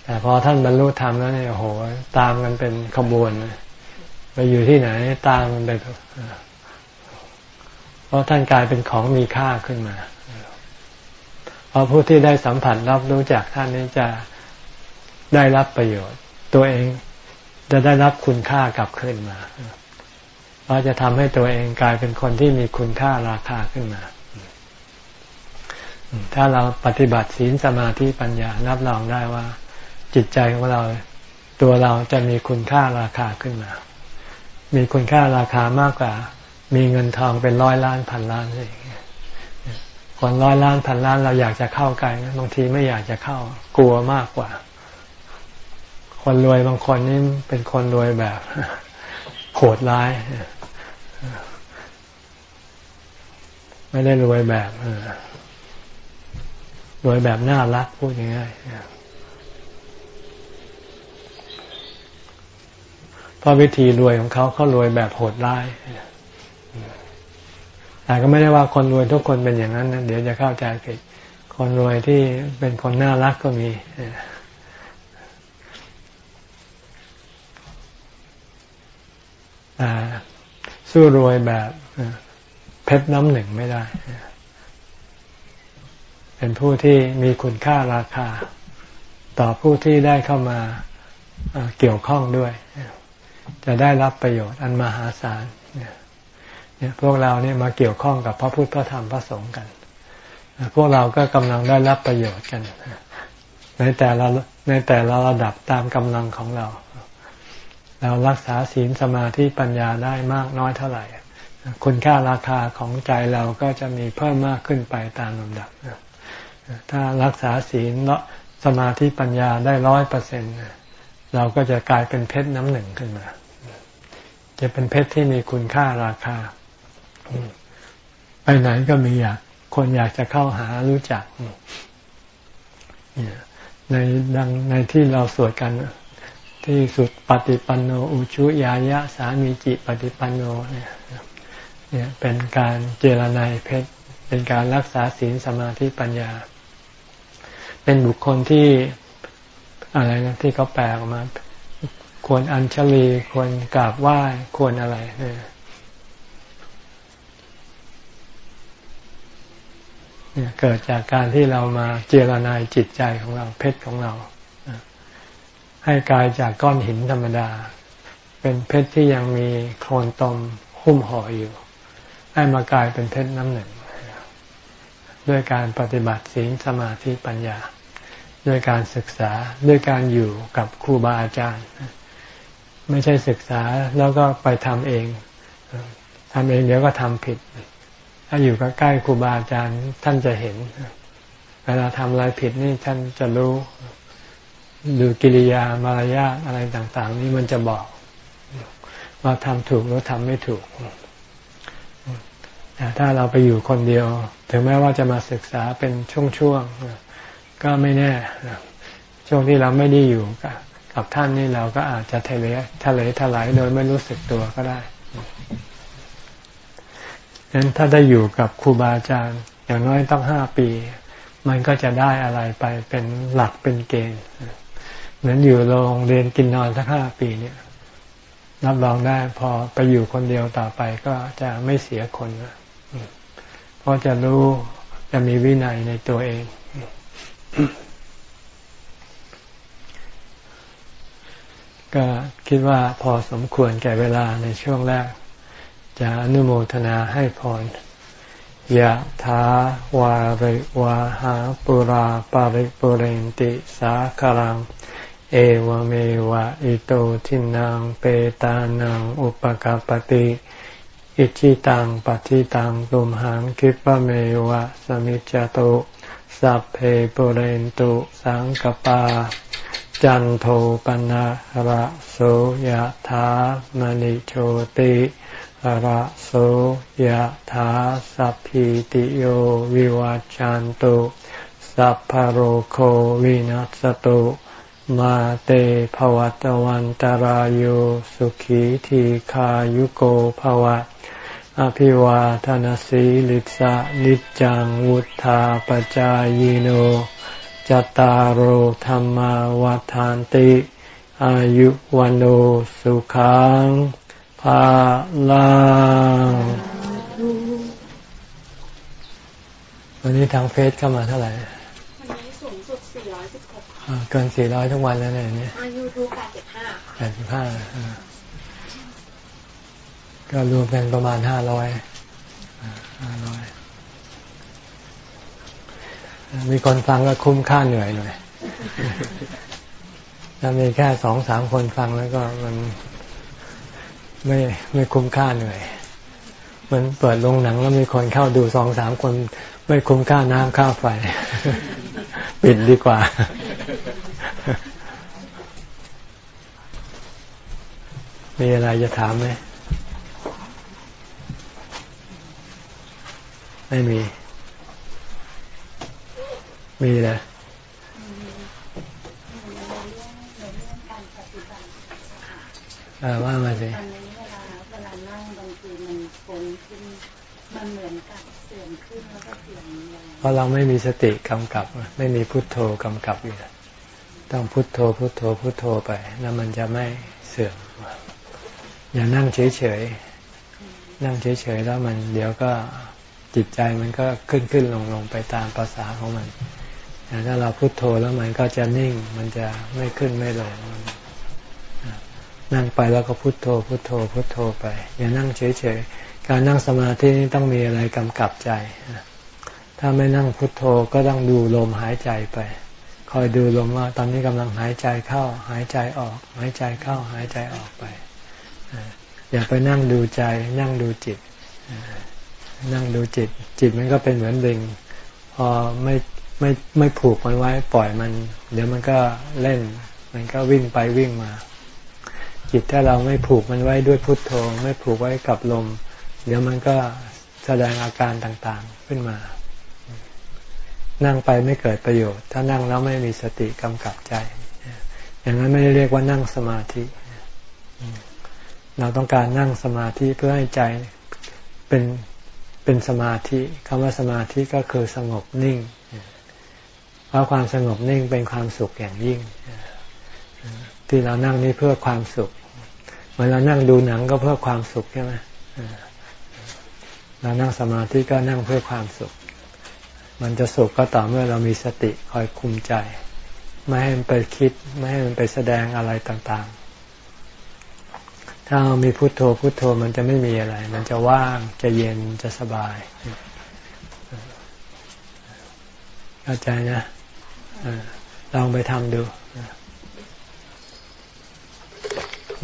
แต่พอท่านบรรลุธรรมแล้วเนี่ยโหตามกันเป็นขบวนไปอยู่ที่ไหนตามมันไปเพราะท่านกลายเป็นของมีค่าขึ้นมา ราะผู้ที่ได้สัมผัสรับรู้จากท่านนี้จะได้รับประโยชน์ ตัวเองจะได้รับคุณค่ากลับขึ้นมาเราจะทำให้ตัวเองกลายเป็นคนที่มีคุณค่าราคาขึ้นมา ถ้าเราปฏิบัติศีลสมาธิปัญญารับรองได้ว่า จิตใจของเราตัวเราจะมีคุณค่าราคาขึ้นมา มีคุณค่าราคามากกว่า มีเงินทองเป็นร้อยล้านพันล้านเลย คนร้อยล้านพันล้านเราอยากจะเข้าใกล้บางทีไม่อยากจะเข้ากลัวมากกว่า คนรวยบางคนนี่เป็นคนรวยแบบโหดร้าย ไม่ได้รวยแบบรวยแบบน่ารักพูดง่ายๆเพราะวิธีรวยของเขาเขารวยแบบโหดร้าย แต่ก็ไม่ได้ว่าคนรวยทุกคนเป็นอย่างนั้นนะเดี๋ยวจะเข้าใจผิด คนรวยที่เป็นคนน่ารักก็มีสู้รวยแบบเพชรน้ำหนึ่งไม่ได้ เป็นผู้ที่มีคุณค่าราคา ต่อผู้ที่ได้เข้ามาเกี่ยวข้องด้วย จะได้รับประโยชน์อันมหาศาล เนี่ยพวกเราเนี่ยมาเกี่ยวข้องกับพระพุทธพระธรรมพระสงฆ์กันพวกเราก็กำลังได้รับประโยชน์กันในแต่ละในแต่ละระดับตามกำลังของเรา เรารักษาศีลสมาธิปัญญาได้มากน้อยเท่าไหร่ คุณค่าราคาของใจเราก็จะมีเพิ่มมากขึ้นไปตามลำดับ ถ้ารักษาศีลสมาธิปัญญาได้ร้อยเปอร์เซ็นเราก็จะกลายเป็นเพชรน้ำหนึ่งขึ้นมา จะเป็นเพชรที่มีคุณค่าราคา ไปไหนก็มีอยากคนอยากจะเข้าหารู้จักในดังในที่เราสวดกัน ที่สุดปฏิปันโน อุชุยายะ สามีจิปฏิปันโนเนี่ยเนี่ยเป็นการเจรนายเพชรเป็นการรักษาศีลสมาธิปัญญา เป็นบุคคลที่อะไรนะที่เขาแปลออกมา ควรอัญชลี ควรกราบไหว้ควรอะไรเนี่ย เกิดจากการที่เรามาเจรนายจิตใจของเราเพชรของเรา ให้กลายจากก้อนหินธรรมดา เป็นเพชรที่ยังมีโคลนตมหุ้มห่ออยู่ ให้มากลายเป็นเพชรน้ำหนึ่ง ด้วยการปฏิบัติศีลสมาธิปัญญา ด้วยการศึกษาด้วยการอยู่กับครูบาอาจารย์ ไม่ใช่ศึกษาแล้วก็ไปทำเองทำเองเดี๋ยวก็ทำผิด ถ้าอยู่ใกล้ครูบาอาจารย์ท่านจะเห็น เวลาทำอะไรผิดนี่ท่านจะรู้ดูกิริยามารยาทอะไรต่าง ๆ นี่มันจะบอก ว่าทำถูกหรือทำไม่ถูกแต่ถ้าเราไปอยู่คนเดียว ถึงแม้ว่าจะมาศึกษาเป็นช่วงๆก็ไม่แน่ช่วงที่เราไม่ได้อยู่กับท่านนี่เราก็อาจจะทะเลทะเลถลายโดยไม่รู้สึกตัวก็ได้ นั้นถ้าได้อยู่กับครูบาอาจารย์อย่างน้อยต้องห้าปี มันก็จะได้อะไรไปเป็นหลักเป็นเกณฑ์เหมือนอยู่โรงเรียนกินนอนสักห้าปีเนี่ยรับรองได้พอไปอยู่คนเดียวต่อไปก็จะไม่เสียคนเพราะจะรู้จะมีวินัยในตัวเอง ก็คิดว่าพอสมควรแก่เวลาในช่วงแรก จะอนุโมทนาให้พรยะถาวาริวาหาปุราปาริปุเรนติสาคลัง เอวเมวะอิโตทินังเปตานังอุปกาปติอิชิตังปฏิตังตุมหังคิปะเมวะสมิจจโตสัพเพปุเรนตุสังกปา จันโทปนะระโสยะถามณิโชติ ระโสยถาสัพพิติโยวิวัจจันตุสัพพโรโควินัสตุมาเตภวัตวันตารโยสุขีทีขายุโกภวะ อภิวาทานสีลิสะนิจังวุธาปจายโนจตารโหธรรมวาทานติ อายุวันโอสุขัง ภาลังวันนี้ทางเฟซเข้ามาเท่าไหร่ วันนี้ส่งสุด 416เกิน 400 ทุกวันแล้วเนี่ยเนี่ยยูทูบ85 ค่ะ 85 ก็รวมเป็นประมาณ 500 500 มีคนฟังก็คุ้มค่าเหนื่อยหน่อยถ้ามีแค่สองสามคนฟังแล้วก็มัน ไม่ไม่คุ้มค่าเหนื่อยมันเปิดโรงหนังแล้วมีคนเข้าดูสองสามคน ไม่คุ้มค่าน้ำค่าไฟ ปิดดีกว่า มีอะไรจะถามไหมไม่มี มีเลยว่ามาสิ ราะเราไม่มีสติกำกับ ไม่มีพุทโธกำกับอยู่ต้องพุทโธพุทโธพุทโธไป แล้วมันจะไม่เสื่อมอย่านั่งเฉยๆนั่งเฉยๆแล้วมันเดี๋ยวก็จิตใจมันก็ขึ้นขึ้นลงลงไปตามภาษาของมันแต่ถ้าเราพุโทโธแล้วมันก็จะนิ่ง มันจะไม่ขึ้นไม่ลงนั่งไปแล้วก็พุโทโธ พุโทโธ พุโทโธไป อย่านั่งเฉยๆ การนั่งสมาธินี้ต้องมีอะไรกำกับใจ ถ้าไม่นั่งพุโทโธก็ต้องดูลมหายใจไป คอยดูลมว่า ตอนนี้กำลังหายใจเข้า หายใจออก หายใจเข้า หายใจออกไป อย่าไปนั่งดูใจ นั่งดูจิต นั่งดูจิต จิตมันก็เป็นเหมือนลิง พอไม่ไม่ไม่ผูกมันไว้ ปล่อยมัน เดี๋ยวมันก็เล่น มันก็วิ่งไปวิ่งมา จิตถ้าเราไม่ผูกมันไว้ด้วยพุทโธ ไม่ผูกไว้กับลม เดี๋ยวมันก็แสดงอาการต่างๆขึ้นมา นั่งไปไม่เกิดประโยชน์ ถ้านั่งแล้วไม่มีสติกำกับใจ อย่างนั้นไม่ได้เรียกว่านั่งสมาธิ เราต้องการนั่งสมาธิเพื่อให้ใจเป็นเป็นสมาธิคำว่าสมาธิก็คือสงบนิ่ง เพราะความสงบนิ่งเป็นความสุขอย่างยิ่ง ที่เรานั่งนี่เพื่อความสุขเวลานั่งดูหนังก็เพื่อความสุขใช่ไหมเรานั่งสมาธิก็นั่งเพื่อความสุข มันจะสุขก็ต่อเมื่อเรามีสติคอยคุมใจ ไม่ให้มันไปคิด ไม่ให้มันไปแสดงอะไรต่างๆ ถ้าเรามีพุโทโธพุโทโธมันจะไม่มีอะไร มันจะว่างจะเย็นจะสบายเข้าใจนะลองไปทำดู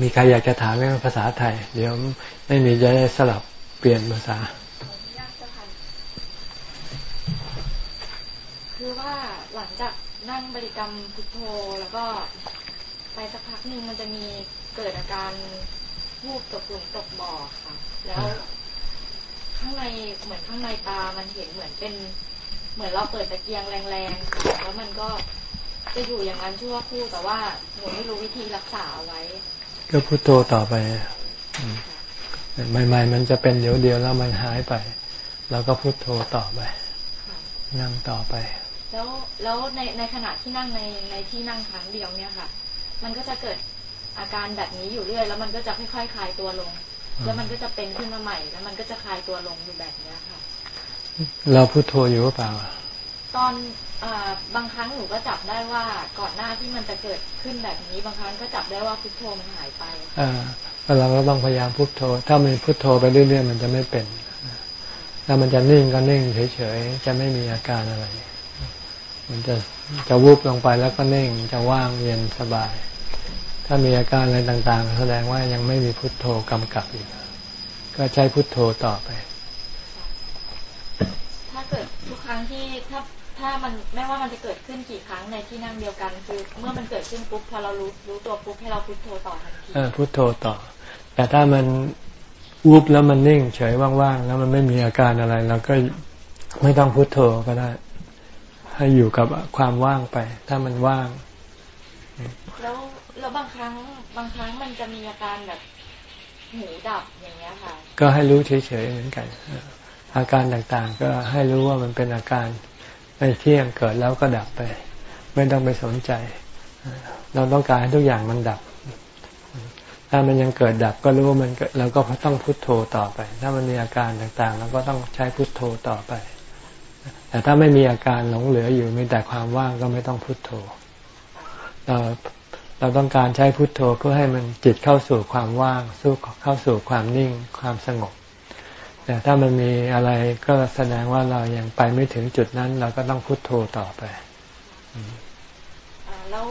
มีใครอยากจะถามเรื่องภาษาไทย เดี๋ยวไม่มีจะได้สลับเปลี่ยนภาษา คือว่าหลังจากนั่งบริกรรมพุทโธแล้วก็ไปสักพักหนึ่งมันจะมีเกิดอาการวูบตกหลุมตกบ่อค่ะ แล้วข้างในเหมือนข้างในตามันเห็นเหมือนเป็น เหมือนเราเปิดตะเกียงแรงๆค่ะแล้วมันก็จะอยู่อย่างนั้นชั่วครู่แต่ว่าหนูไม่รู้วิธีรักษาไว้ ก็พุโทโธต่อไปใหม่ๆมันจะเป็นเดี๋ยวเดียวแล้วมันหายไปเราก็พุโทโธต่อไป นั่งต่อไป แล้วแล้วในในขณะที่นั่งในในที่นั่งครั้งเดียวเนี่ยค่ะ มันก็จะเกิดอาการแบบนี้อยู่เรื่อย แล้วมันก็จะค่อยๆคลายตัวลง แล้วมันก็จะเป็นขึ้นมาใหม่ แล้วมันก็จะคลายตัวลงอยู่แบบนี้ค่ะ เราพุโทโธอยู่หรือเปล่า ตอนอบางครั้งหนูก็จับได้ว่าก่อนหน้าที่มันจะเกิดขึ้นแบบนี้ บางครั้งก็จับได้ว่าพุทโธมันหายไปอ่าเราก็ต้องพยายามพุทโธ ถ้ามันพุทโธไปเรื่อยๆมันจะไม่เป็นถ้ามันจะนิ่งก็นิ่งเฉยๆจะไม่มีอาการอะไร มันจะจะวุบลงไปแล้วก็นิ่งจะว่างเย็นสบาย ถ้ามีอาการอะไรต่างๆ แสดงว่ายังไม่มีพุทโธกำกับอยู่ก็ใช้พุทโธต่อไป ถ้าเกิดทุกครั้งที่ถ้าถ้ามันไม่ว่ามันจะเกิดขึ้นกี่ครั้งในที่นั่งเดียวกันคือ เมื่อมันเกิดขึ้นปุ๊บพอเรารู้รู้ตัวปุ๊บให้เราพุทโธต่อทันทีเออพุทโธต่อ แต่ถ้ามันวุบแล้วมันนิ่งเฉยว่างๆแล้วมันไม่มีอาการอะไรเราก็ไม่ต้องพุทโธก็ได้ ให้อยู่กับความว่างไป ถ้ามันว่าง แล้วแล้วบางครั้งบางครั้งมันจะมีอาการแบบหูดับอย่างเงี้ยค่ะ ก็ให้รู้เฉยๆเหมือนกัน อาการต่างๆ ก็ให้รู้ว่ามันเป็นอาการไม่เที่ยงเกิดแล้วก็ดับไป ไม่ต้องไปสนใจ เราต้องการให้ทุกอย่างมันดับ ถ้ามันยังเกิดดับก็รู้ว่ามันเราก็ต้องพุโทโธต่อไป ถ้ามันมีอาการต่างๆเราก็ต้องใช้พุโทโธต่อไป แต่ถ้าไม่มีอาการหลงเหลืออยู่มีแต่ความว่างก็ไม่ต้องพุโทโธเราเราต้องการใช้พุโทโธเพื่อให้มันจิตเข้าสู่ความว่างสู้เข้าสู่ความนิ่งความสงบ แต่ถ้ามันมีอะไรก็แสดงว่าเรายังไปไม่ถึงจุดนั้น เราก็ต้องพุโทโธต่อไปแล้ว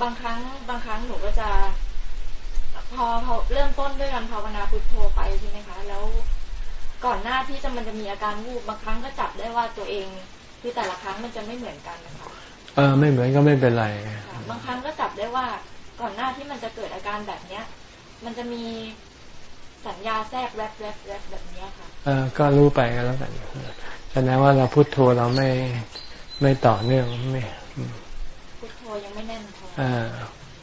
บางครั้งบางครั้งหนูก็จะพอพอเริ่มต้นด้วยการภาวนาพุทโธไปใช่ไหมคะ แล้ว ก่อนหน้าที่จะมันจะมีอาการวูบบางครั้งก็จับได้ว่าตัวเองคือแต่ละครั้งมันจะไม่เหมือนกันนะคะเออไม่เหมือนก็ไม่เป็นไรบางครั้งก็จับได้ว่าก่อนหน้าที่มันจะเกิดอาการแบบเนี้ย มันจะมีสัญญาแทรกแวบแวบแวบแบบนี้ค่ะเออก็รู้ไปกันแล้วกันแสดงว่าเราพุโทโธเราไม่ไม่ต่อเนื่องไม่พุทโธยังไม่แน่นพออ่า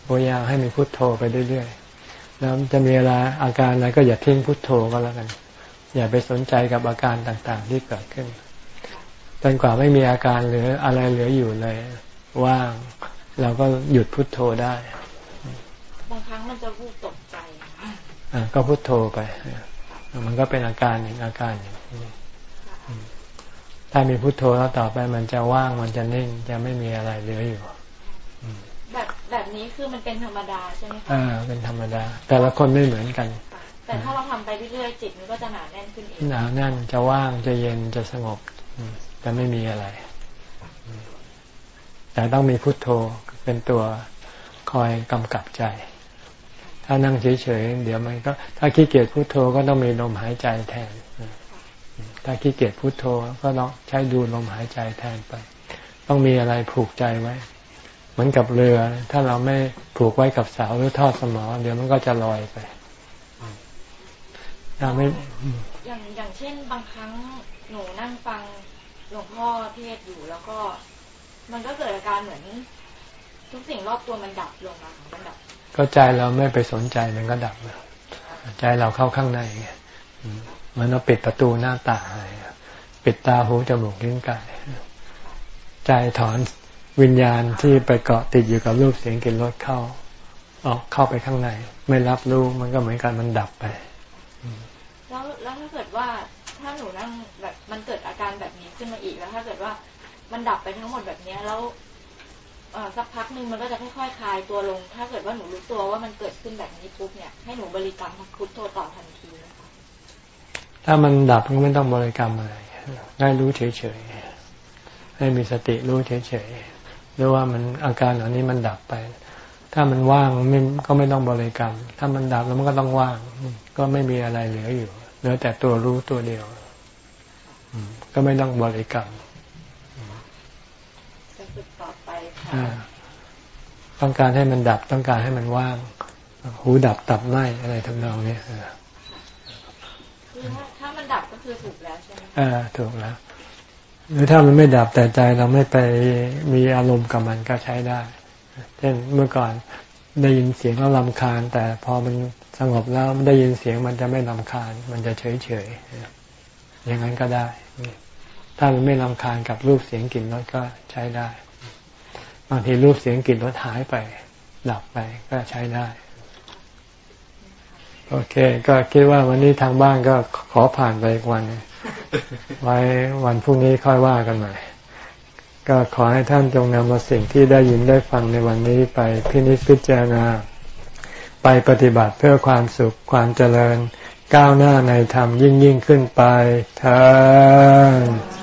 พยายามให้มีพุทโธไปเรื่อยๆแล้วจะมีอะไรอาการอะไรก็อย่าทิ้งพุทโธก็แล้วกัน อย่าไปสนใจกับอาการต่างๆที่เกิดขึ้นจนกว่าไม่มีอาการหรืออะไรเหลืออยู่เลย ว่างเราก็หยุดพุทโธได้บางครั้งมันจะวูบตกใจอ่าก็พุทโธไปมันก็เป็นอาการหนึ่งอาการหนึ่งถ้ามีพุทโธแล้วต่อไปมันจะว่างมันจะนิ่งจะไม่มีอะไรเหลืออยู่แบบแบบนี้คือมันเป็นธรรมดาใช่ไหมคะอ่าเป็นธรรมดา แต่ละคนไม่เหมือนกัน แต่ถ้าเราทำไปเรื่อยๆจิตมันก็จะหนาแน่นขึ้นเองหนาแน่นจะว่างจะเย็นจะสงบจะไม่มีอะไร แต่ต้องมีพุทโธเป็นตัวคอยกำกับใจ ถ้านั่งเฉยๆเดี๋ยวมันก็ ถ้าขี้เกียจพุทโธก็ต้องมีลมหายใจแทน ถ้าขี้เกียจพุทโธก็ต้องใช้ดูลมหายใจแทนไป ต้องมีอะไรผูกใจไว้ เหมือนกับเรือ ถ้าเราไม่ผูกไว้กับเสาหรือทอดสมอ เดี๋ยวมันก็จะลอยไป ถ้าไม่อย่างอย่างเช่นบางครั้งหนูนั่งฟังหลวงพ่อเทศอยู่แล้วก็ มันก็เกิดอาการเหมือน ทุกสิ่งรอบตัวมันดับลงมามันดับก็ใจเราไม่ไปสนใจมันก็ดับใจเราเข้าข้างในเหมือนเราปิดประตูหน้าต่างอะไรปิดตาหูจมูกลิ้นกายใจถอนวิญญาณที่ไปเกาะติดอยู่กับรูปเสียงกลิ่นรสเข้าออกเข้าไปข้างใน ไม่รับรู้มันก็เหมือนกันมันดับไป แล้วแล้วถ้าเกิดว่าถ้าหนูนั่งแบบมันเกิดอาการแบบนี้ขึ้นมาอีกแล้ว ถ้าเกิดว่ามันดับไปทั้งหมดแบบเนี้ยแล้วสักพักหนึ่งมันก็จะค่อยๆคลายตัวลง ถ้าเกิดว่าหนูรู้ตัวว่ามันเกิดขึ้นแบบนี้ปุ๊บเนี่ยให้หนูบริกรรมพุทโธต่อทันทีนะถ้ามันดับก็ไม่ต้องบริกรรมอะไรได้รู้เฉยๆให้มีสติรู้เฉยๆรู้ว่ามันอาการเหล่านี้มันดับไป ถ้ามันว่างก็ไม่ต้องบริกรรม ถ้ามันดับแล้วมันก็ต้องว่าง ก็ไม่มีอะไรเหลืออยู่ เหลือแต่ตัวรู้ตัวเดียวก็ไม่ต้องบริกรรมจะฝึกต่อไปต้องการให้มันดับต้องการให้มันว่าง หูดับตับไหมอะไรทำนองนี้ถ้ามันดับก็คือถูกแล้วใช่ไหมอ่าถูกแล้วหรือถ้ามันไม่ดับแต่ใจเราไม่ไปมีอารมณ์กับมันก็ใช้ได้ เช่นเมื่อก่อน ได้ยินเสียงแล้วลำคาญ แต่พอมันสงบแล้วได้ยินเสียงมันจะไม่ลำคาญ มันจะเฉยเฉยอย่างนั้นก็ได้ ถ้ามันไม่ลำคาญกับรูปเสียงกลิ่นรสก็ใช้ได้ บางทีรูปเสียงกลิ่นรสหายไปดับไปก็ใช้ได้ โอเค ก็คิดว่าวันนี้ทางบ้านก็ขอผ่านไปอีกวัน ไว้วันพรุ่งนี้ค่อยว่ากันใหม่ ก็ขอให้ท่านจงนำมาสิ่งที่ได้ยินได้ฟังในวันนี้ไปพินิจพิจารณา ไปปฏิบัติเพื่อความสุขความเจริญ ก้าวหน้าในธรรมยิ่งยิ่งขึ้นไปเธอ